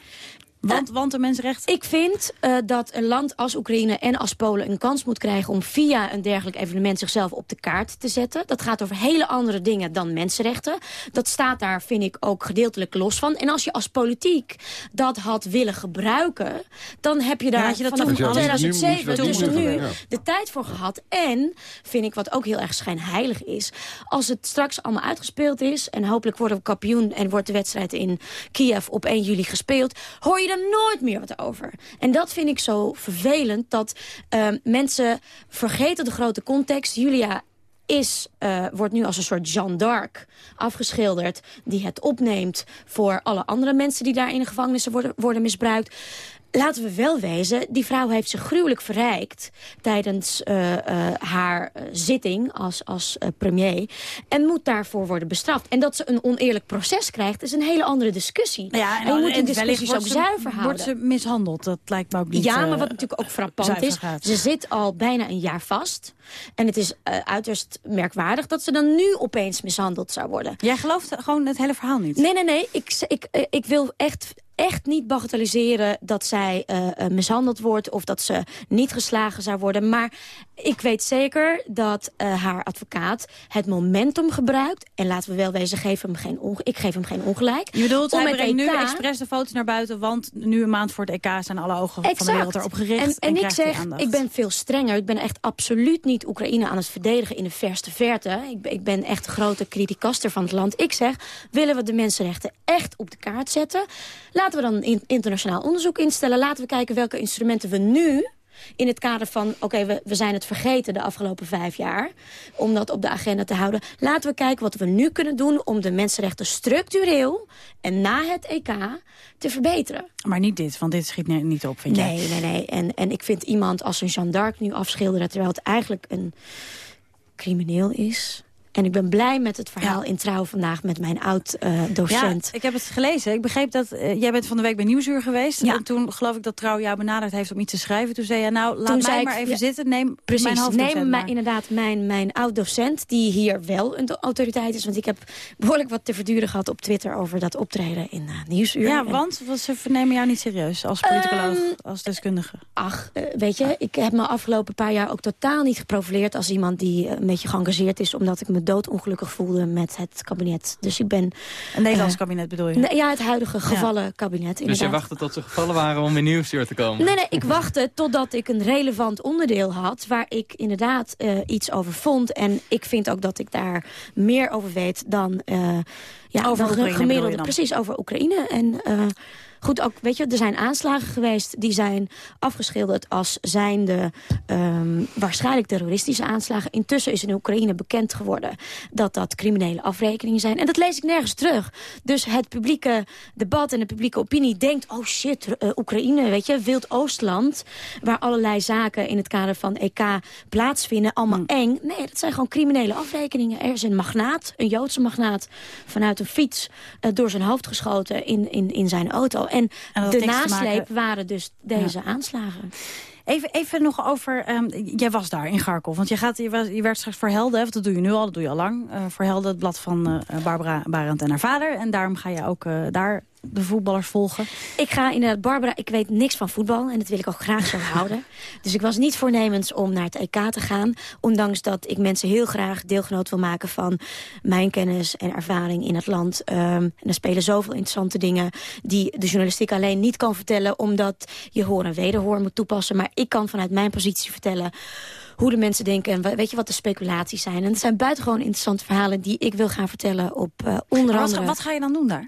Want, want de mensenrechten? Ik vind uh, dat een land als Oekraïne en als Polen een kans moet krijgen... om via een dergelijk evenement zichzelf op de kaart te zetten. Dat gaat over hele andere dingen dan mensenrechten. Dat staat daar, vind ik, ook gedeeltelijk los van. En als je als politiek dat had willen gebruiken... dan heb je daar ja, je dat vanaf 2007 tussen nu ja. de tijd voor gehad. En, vind ik wat ook heel erg schijnheilig is... als het straks allemaal uitgespeeld is... en hopelijk worden we kampioen en wordt de wedstrijd in Kiev op 1 juli gespeeld... hoor je er nooit meer wat over. En dat vind ik zo vervelend, dat uh, mensen vergeten de grote context. Julia is, uh, wordt nu als een soort Jeanne d'Arc afgeschilderd... die het opneemt voor alle andere mensen die daar in de gevangenissen worden, worden misbruikt laten we wel wezen, die vrouw heeft zich gruwelijk verrijkt... tijdens uh, uh, haar zitting als, als premier. En moet daarvoor worden bestraft. En dat ze een oneerlijk proces krijgt, is een hele andere discussie. Ja, en, en je moet die discussie ook zuiver houden. Wordt ze mishandeld? Dat lijkt me ook niet Ja, maar wat natuurlijk ook frappant is... Gaat. ze zit al bijna een jaar vast... En het is uiterst merkwaardig dat ze dan nu opeens mishandeld zou worden. Jij gelooft gewoon het hele verhaal niet? Nee, nee, nee. Ik, ik, ik wil echt echt niet bagatelliseren dat zij uh, mishandeld wordt... of dat ze niet geslagen zou worden. Maar ik weet zeker dat uh, haar advocaat het momentum gebruikt. En laten we wel wezen, geef hem geen ik geef hem geen ongelijk. Je bedoelt, hij brengt nu expres de foto's naar buiten... want nu een maand voor het EK zijn alle ogen van de wereld erop gericht. En, en, ik zeg, ik ben veel strenger. Ik ben echt absoluut niet Oekraïne aan het verdedigen in de verste verte. Ik, ik ben echt grote criticaster van het land. Ik zeg, willen we de mensenrechten echt op de kaart zetten... laten we dan een internationaal onderzoek instellen. Laten we kijken welke instrumenten we nu in het kader van, oké, we, we zijn het vergeten de afgelopen vijf jaar... om dat op de agenda te houden. Laten we kijken wat we nu kunnen doen om de mensenrechten structureel... en na het EK te verbeteren. Maar niet dit, want dit schiet niet op, vind nee, Nee, nee, nee. En, en ik vind iemand als een Jeanne d'Arc nu afschilderen... terwijl het eigenlijk een crimineel is... En ik ben blij met het verhaal in Trouw vandaag met mijn oud-docent. ja, ik heb het gelezen. Ik begreep dat uh, jij bent van de week bij Nieuwsuur geweest. Ja. En toen geloof ik dat Trouw jou benaderd heeft om iets te schrijven. Toen zei je, nou, laat mij maar even zitten. Neem precies, mijn neem maar. inderdaad mijn, mijn oud-docent, die hier wel een autoriteit is. Want ik heb behoorlijk wat te verduren gehad op Twitter over dat optreden in uh, Nieuwsuur. Ja, want ze vernemen jou niet serieus als politicoloog, um, als deskundige. Ach, weet je, ik heb me afgelopen paar jaar ook totaal niet geprofileerd als iemand die een beetje geëngageerd is. Omdat ik me doodongelukkig voelde met het kabinet. Dus ik ben... Een Nederlands uh, kabinet bedoel je? Ja, het huidige gevallen ja. kabinet. Dus je wachtte tot ze gevallen waren om in nieuwsuur te komen? Nee, nee, ik wachtte totdat ik een relevant onderdeel had... waar ik inderdaad uh, iets over vond. En ik vind ook dat ik daar meer over weet dan... Uh, ja, over dan gemiddelde. Precies, over Oekraïne. En Goed, ook, weet je, er zijn aanslagen geweest die zijn afgeschilderd als zijnde um, waarschijnlijk terroristische aanslagen. Intussen is in Oekraïne bekend geworden dat dat criminele afrekeningen zijn. En dat lees ik nergens terug. Dus het publieke debat en de publieke opinie denkt, oh shit, uh, Oekraïne, weet je, Wild Oostland, waar allerlei zaken in het kader van EK plaatsvinden, allemaal eng. Nee, dat zijn gewoon criminele afrekeningen. Er is een magnaat, een Joodse magnaat, vanuit een fiets uh, door zijn hoofd geschoten in, in, in zijn auto. En, de nasleep waren dus deze aanslagen. Even, even nog over, um, jij was daar in Garkov. Want je, gaat, je, was, je werd straks voor Helden, dat doe je nu al, dat doe je al lang. Uh, voor Helden, het blad van uh, Barbara Barend en haar vader. En daarom ga je ook uh, daar de voetballers volgen? Ik ga inderdaad, Barbara, ik weet niks van voetbal en dat wil ik ook graag zo houden. Dus ik was niet voornemens om naar het EK te gaan. Ondanks dat ik mensen heel graag deelgenoot wil maken van mijn kennis en ervaring in het land. Um, en er spelen zoveel interessante dingen die de journalistiek alleen niet kan vertellen. Omdat je hoor en wederhoor moet toepassen. Maar ik kan vanuit mijn positie vertellen hoe de mensen denken en weet je wat de speculaties zijn. En het zijn buitengewoon interessante verhalen die ik wil gaan vertellen op uh, onder wat, andere... Wat ga je dan doen daar?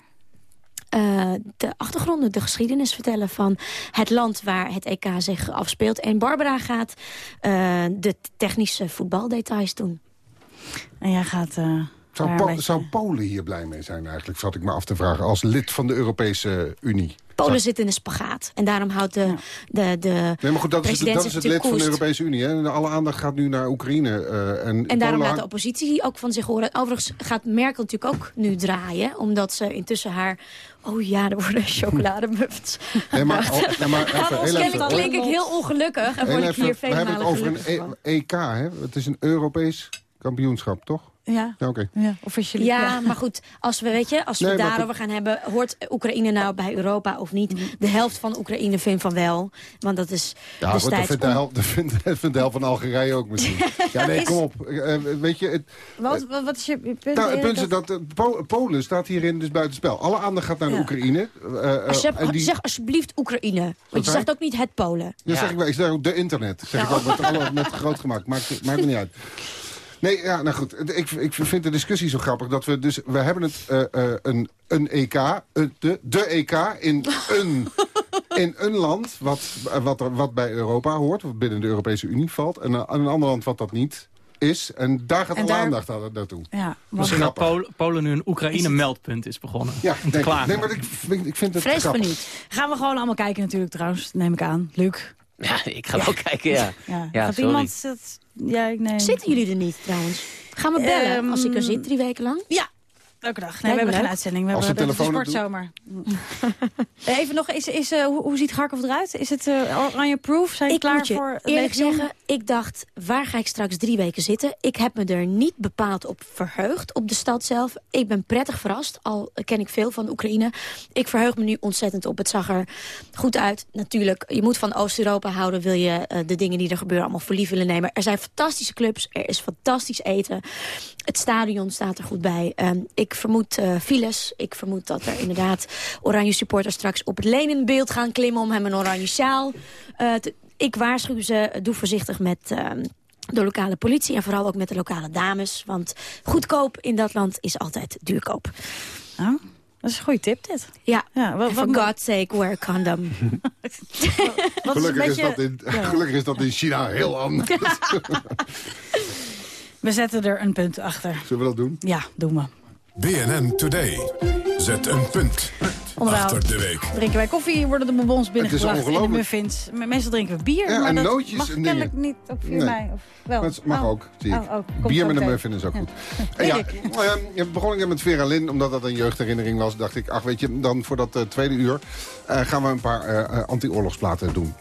Uh, de achtergronden, de geschiedenis vertellen van het land waar het EK zich afspeelt. En Barbara gaat uh, de technische voetbaldetails doen. En jij gaat... Uh, zou, po zou Polen hier blij mee zijn eigenlijk, zat ik me af te vragen, als lid van de Europese Unie? Polen zit in een spagaat. En daarom houdt de, de, de Nee, maar goed, dat is, dat is het lid van de Europese Unie. Hè? Alle aandacht gaat nu naar Oekraïne. Uh, en en daarom laat de oppositie ook van zich horen. Overigens gaat Merkel natuurlijk ook nu draaien. Omdat ze intussen haar... Oh ja, er worden chocolademuffins. Nee, maar, oh, nee, maar even, heel even, klink ik heel ongelukkig. En word ik hier vele We hebben het over een e EK, hè? Het is een Europees kampioenschap, toch? Ja, ja, okay. ja officieel. Ja, maar goed, als we, weet je, als we nee, daarover gaan hebben... hoort Oekraïne nou bij Europa of niet? Mm. De helft van Oekraïne vindt van wel. Want dat is ja, destijds... dat vindt de, helft, dat vindt, vindt de helft van Algerije ook misschien. ja, nee, kom op. Uh, weet je... Het, wat, wat, wat is je punt? Nou, het punt is dat, dat uh, Polen staat hierin dus buitenspel. Alle aandacht gaat naar ja. Oekraïne. Uh, als je, die... Zeg alsjeblieft Oekraïne. Want je zegt ook niet het Polen. Ja, zeg ik wel. Ik zeg ook de internet. Zeg ik ook met, alle, met groot gemaakt. Maakt, maakt me niet uit. Nee, ja, nou goed. Ik, ik vind de discussie zo grappig. Dat we dus, we hebben het uh, uh, een, een EK, uh, de, de EK in een, in een land wat, wat, er, wat bij Europa hoort. Wat binnen de Europese Unie valt. En een, een ander land wat dat niet is. En daar gaat alle daar... aandacht naartoe. Ja, Misschien dat Polen, Polen nu een Oekraïne-meldpunt is begonnen. Ja, denk, nee, maar ik, ik vind het Vrees grappig. niet. Gaan we gewoon allemaal kijken natuurlijk trouwens, neem ik aan. Luc? Ja, ik ga ja. wel kijken, ja. ja. ja sorry. iemand... Ja, nee. Zitten jullie er niet trouwens? Gaan we bellen um, als ik er zit drie weken lang? Ja, Elke dag. Nee, we hebben geen uitzending. We Als hebben de sportzomer. Even nog, is, is, uh, hoe, hoe ziet Garkov eruit? Is het uh, oranje proof? Zijn je ik klaar moet je voor eerlijk zeggen, ik dacht, waar ga ik straks drie weken zitten? Ik heb me er niet bepaald op verheugd, op de stad zelf. Ik ben prettig verrast, al ken ik veel van Oekraïne. Ik verheug me nu ontzettend op. Het zag er goed uit. Natuurlijk, je moet van Oost-Europa houden... wil je uh, de dingen die er gebeuren allemaal voor lief willen nemen. Er zijn fantastische clubs, er is fantastisch eten. Het stadion staat er goed bij. Um, ik vermoed uh, files. Ik vermoed dat er inderdaad oranje supporters straks op het Leninbeeld gaan klimmen... om hem een oranje sjaal uh, te, Ik waarschuw ze, doe voorzichtig met... Uh, de lokale politie en vooral ook met de lokale dames. Want goedkoop in dat land is altijd duurkoop. Oh. Dat is een goede tip, dit. Ja, ja wat, for God's sake, wear a condom. gelukkig, is, dat in, ja. gelukkig is dat in China heel anders. we zetten er een punt achter. Zullen we dat doen? Ja, doen we. BNN Today. Zet een punt Onderwijl achter de week. drinken wij koffie, worden de bonbons binnengebracht in de muffins. Meestal drinken we bier, ja, maar dat nootjes mag en kennelijk niet op 4 nee. mei. Of wel? Dat mag oh. ook, zie ik. Oh, oh, bier met een muffin is ook ja. goed. En ja, nou ja, begon ik met Vera Lynn, omdat dat een jeugdherinnering was. Dacht ik, ach weet je, dan voor dat uh, tweede uur uh, gaan we een paar uh, anti-oorlogsplaten doen.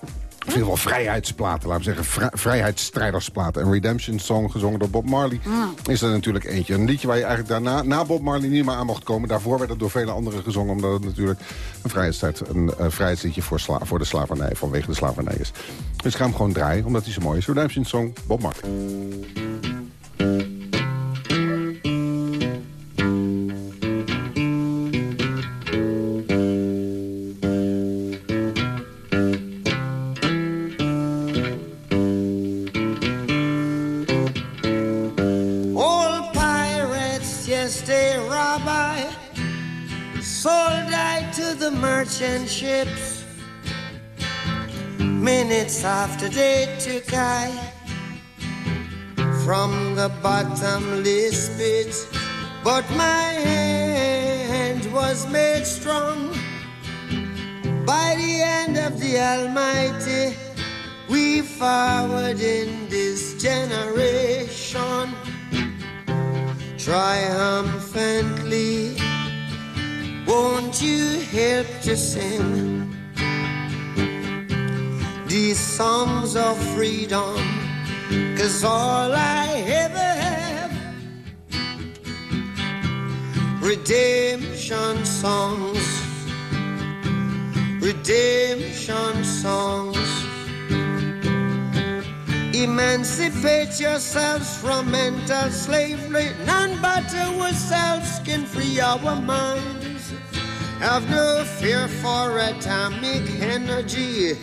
Wel vrijheidsplaten, laten we zeggen. Vrij, vrijheidsstrijdersplaten. Een Redemption Song, gezongen door Bob Marley. Mm. Is er natuurlijk eentje. Een liedje waar je eigenlijk daarna, na Bob Marley niet meer aan mocht komen. Daarvoor werd het door vele anderen gezongen. Omdat het natuurlijk een, vrijheidsstrijd, een, een vrijheidsliedje voor, sla, voor de slavernij, vanwege de slavernij is. Dus ik ga hem gewoon draaien, omdat hij zo mooi is. Redemption Song, Bob Marley. They took I from the bottomless pit, but my hand was made strong by the hand of the Almighty. We forward in this generation triumphantly. Won't you help to sing these songs of freedom? Cause all I ever have redemption songs, redemption songs. Emancipate yourselves from mental slavery. None but ourselves can free our minds. Have no fear for atomic energy,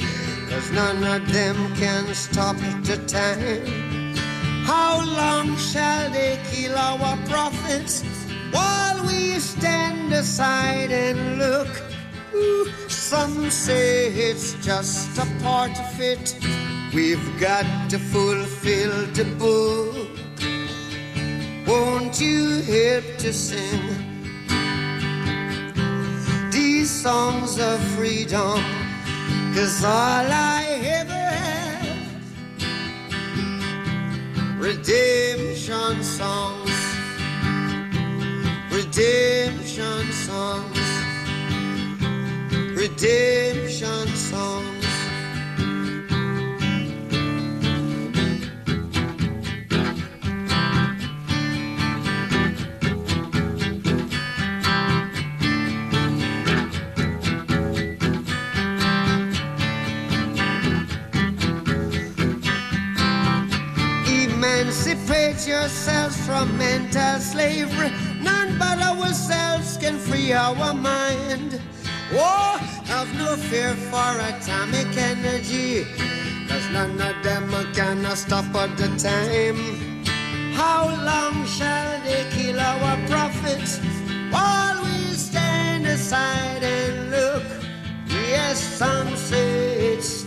cause none of them can stop the time. How long shall they kill our prophets while we stand aside and look? Ooh, some say it's just a part of it. We've got to fulfill the book. Won't you help to sing? These songs of freedom. Cause all I ever have, redemption songs, redemption songs, redemption songs. Yourselves from mental slavery. None but ourselves can free our mind. Oh, have no fear for atomic energy. Cause none of them can stop at the time. How long shall they kill our prophets while we stand aside and look? Yes, some say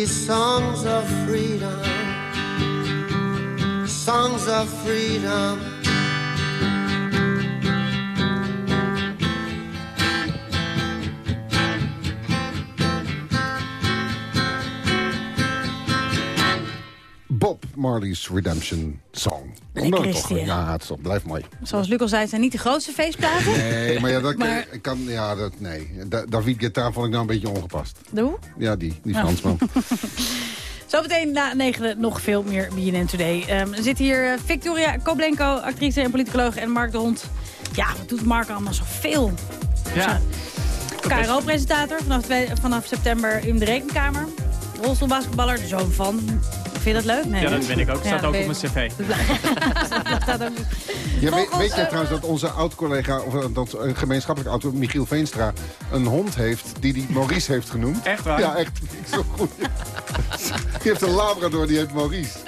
these songs of freedom, songs of freedom. Marley's Redemption Song. Lekker is toch, ja, het is- blijft mooi. Zoals Luc al zei, het zijn niet de grootste feestplaten. Nee, maar ja, dat Maar- ik kan, ja, dat, nee. Da David Guetta vond ik nou een beetje ongepast. Doe. Ja, die, die Ja. Fransman. Zometeen na negende nog veel meer BNN Today. Ehm, er zit hier eh, Victoria Koblenko, actrice en politicoloog. En Mark de Hond. Ja, wat doet Mark allemaal zoveel? Ja. KRO-presentator vanaf, vanaf september in de rekenkamer. Rolstoelbasketballer, de zoon van. Vind je dat leuk? Nee, Ja, dat ben ik ook. Staat Ja, ook op mijn cv. Dat staat ook. Ja, weet, weet jij eh, trouwens dat onze oud-collega, of eh, dat een gemeenschappelijk oud Michiel Veenstra, een hond heeft die die Maurice heeft genoemd? Echt waar? Ja, echt. vind ik Zo goed. Die heeft een Labrador, die heet Maurice.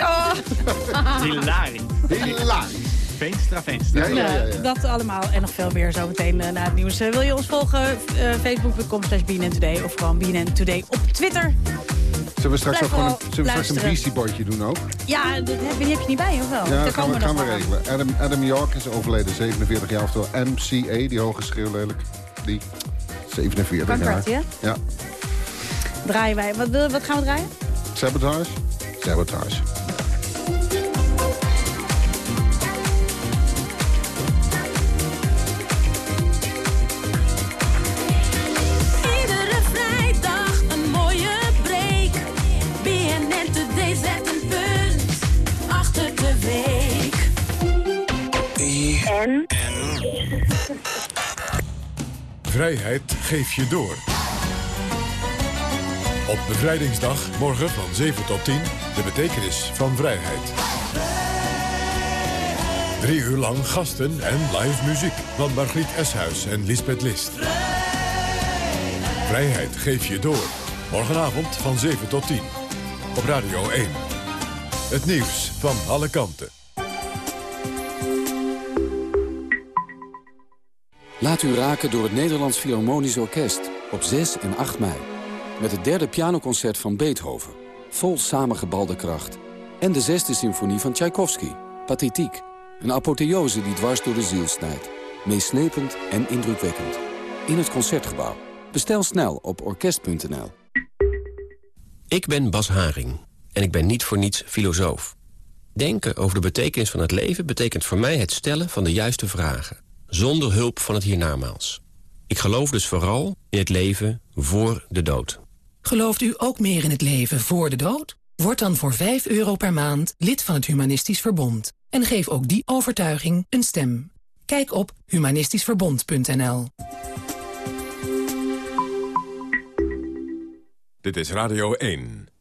Hilarisch. Hilarisch. Veenstra, Veenstra. Ja, ja, ja, ja. Dat allemaal en nog veel meer zometeen eh, na het nieuws. Eh, wil je ons volgen? Eh, Facebook.com slash BNN Today of gewoon BNN Today op Twitter. Zullen we straks, ook gewoon een, vooral zullen we straks een luisteren. Beastie Boytje doen ook? Ja, dat heb, die heb je niet bij, of wel? Ja, dat gaan we, gaan we regelen. Adam, Adam York is overleden, 47 jaar. Oftewel MCA, die hoge schreeuw lelijk. Die 47 Kanker jaar. Ja. Draaien wij. Wat, wat gaan we draaien? Sabotage? Sabotage. Vrijheid geef je door. Op bevrijdingsdag, morgen van 7 tot 10, de betekenis van vrijheid. Drie uur lang gasten en live muziek van Margriet Eshuis en Lisbeth List. Vrijheid geef je door. Morgenavond van 7 tot 10. Op Radio 1. Het nieuws van alle kanten. Laat u raken door het Nederlands Philharmonisch Orkest op 6 en 8 mei. Met het derde pianoconcert van Beethoven. Vol samengebalde kracht. En de zesde symfonie van Tchaikovsky. Pathetiek. Een apotheose die dwars door de ziel snijdt. Meeslepend en indrukwekkend. In het Concertgebouw. Bestel snel op orkest.nl. Ik ben Bas Haring en ik ben niet voor niets filosoof. Denken over de betekenis van het leven betekent voor mij het stellen van de juiste vragen. Zonder hulp van het hiernamaals. Ik geloof dus vooral in het leven voor de dood. Gelooft u ook meer in het leven voor de dood? Word dan voor 5 euro per maand lid van het Humanistisch Verbond. En geef ook die overtuiging een stem. Kijk op humanistischverbond.nl Dit is Radio 1.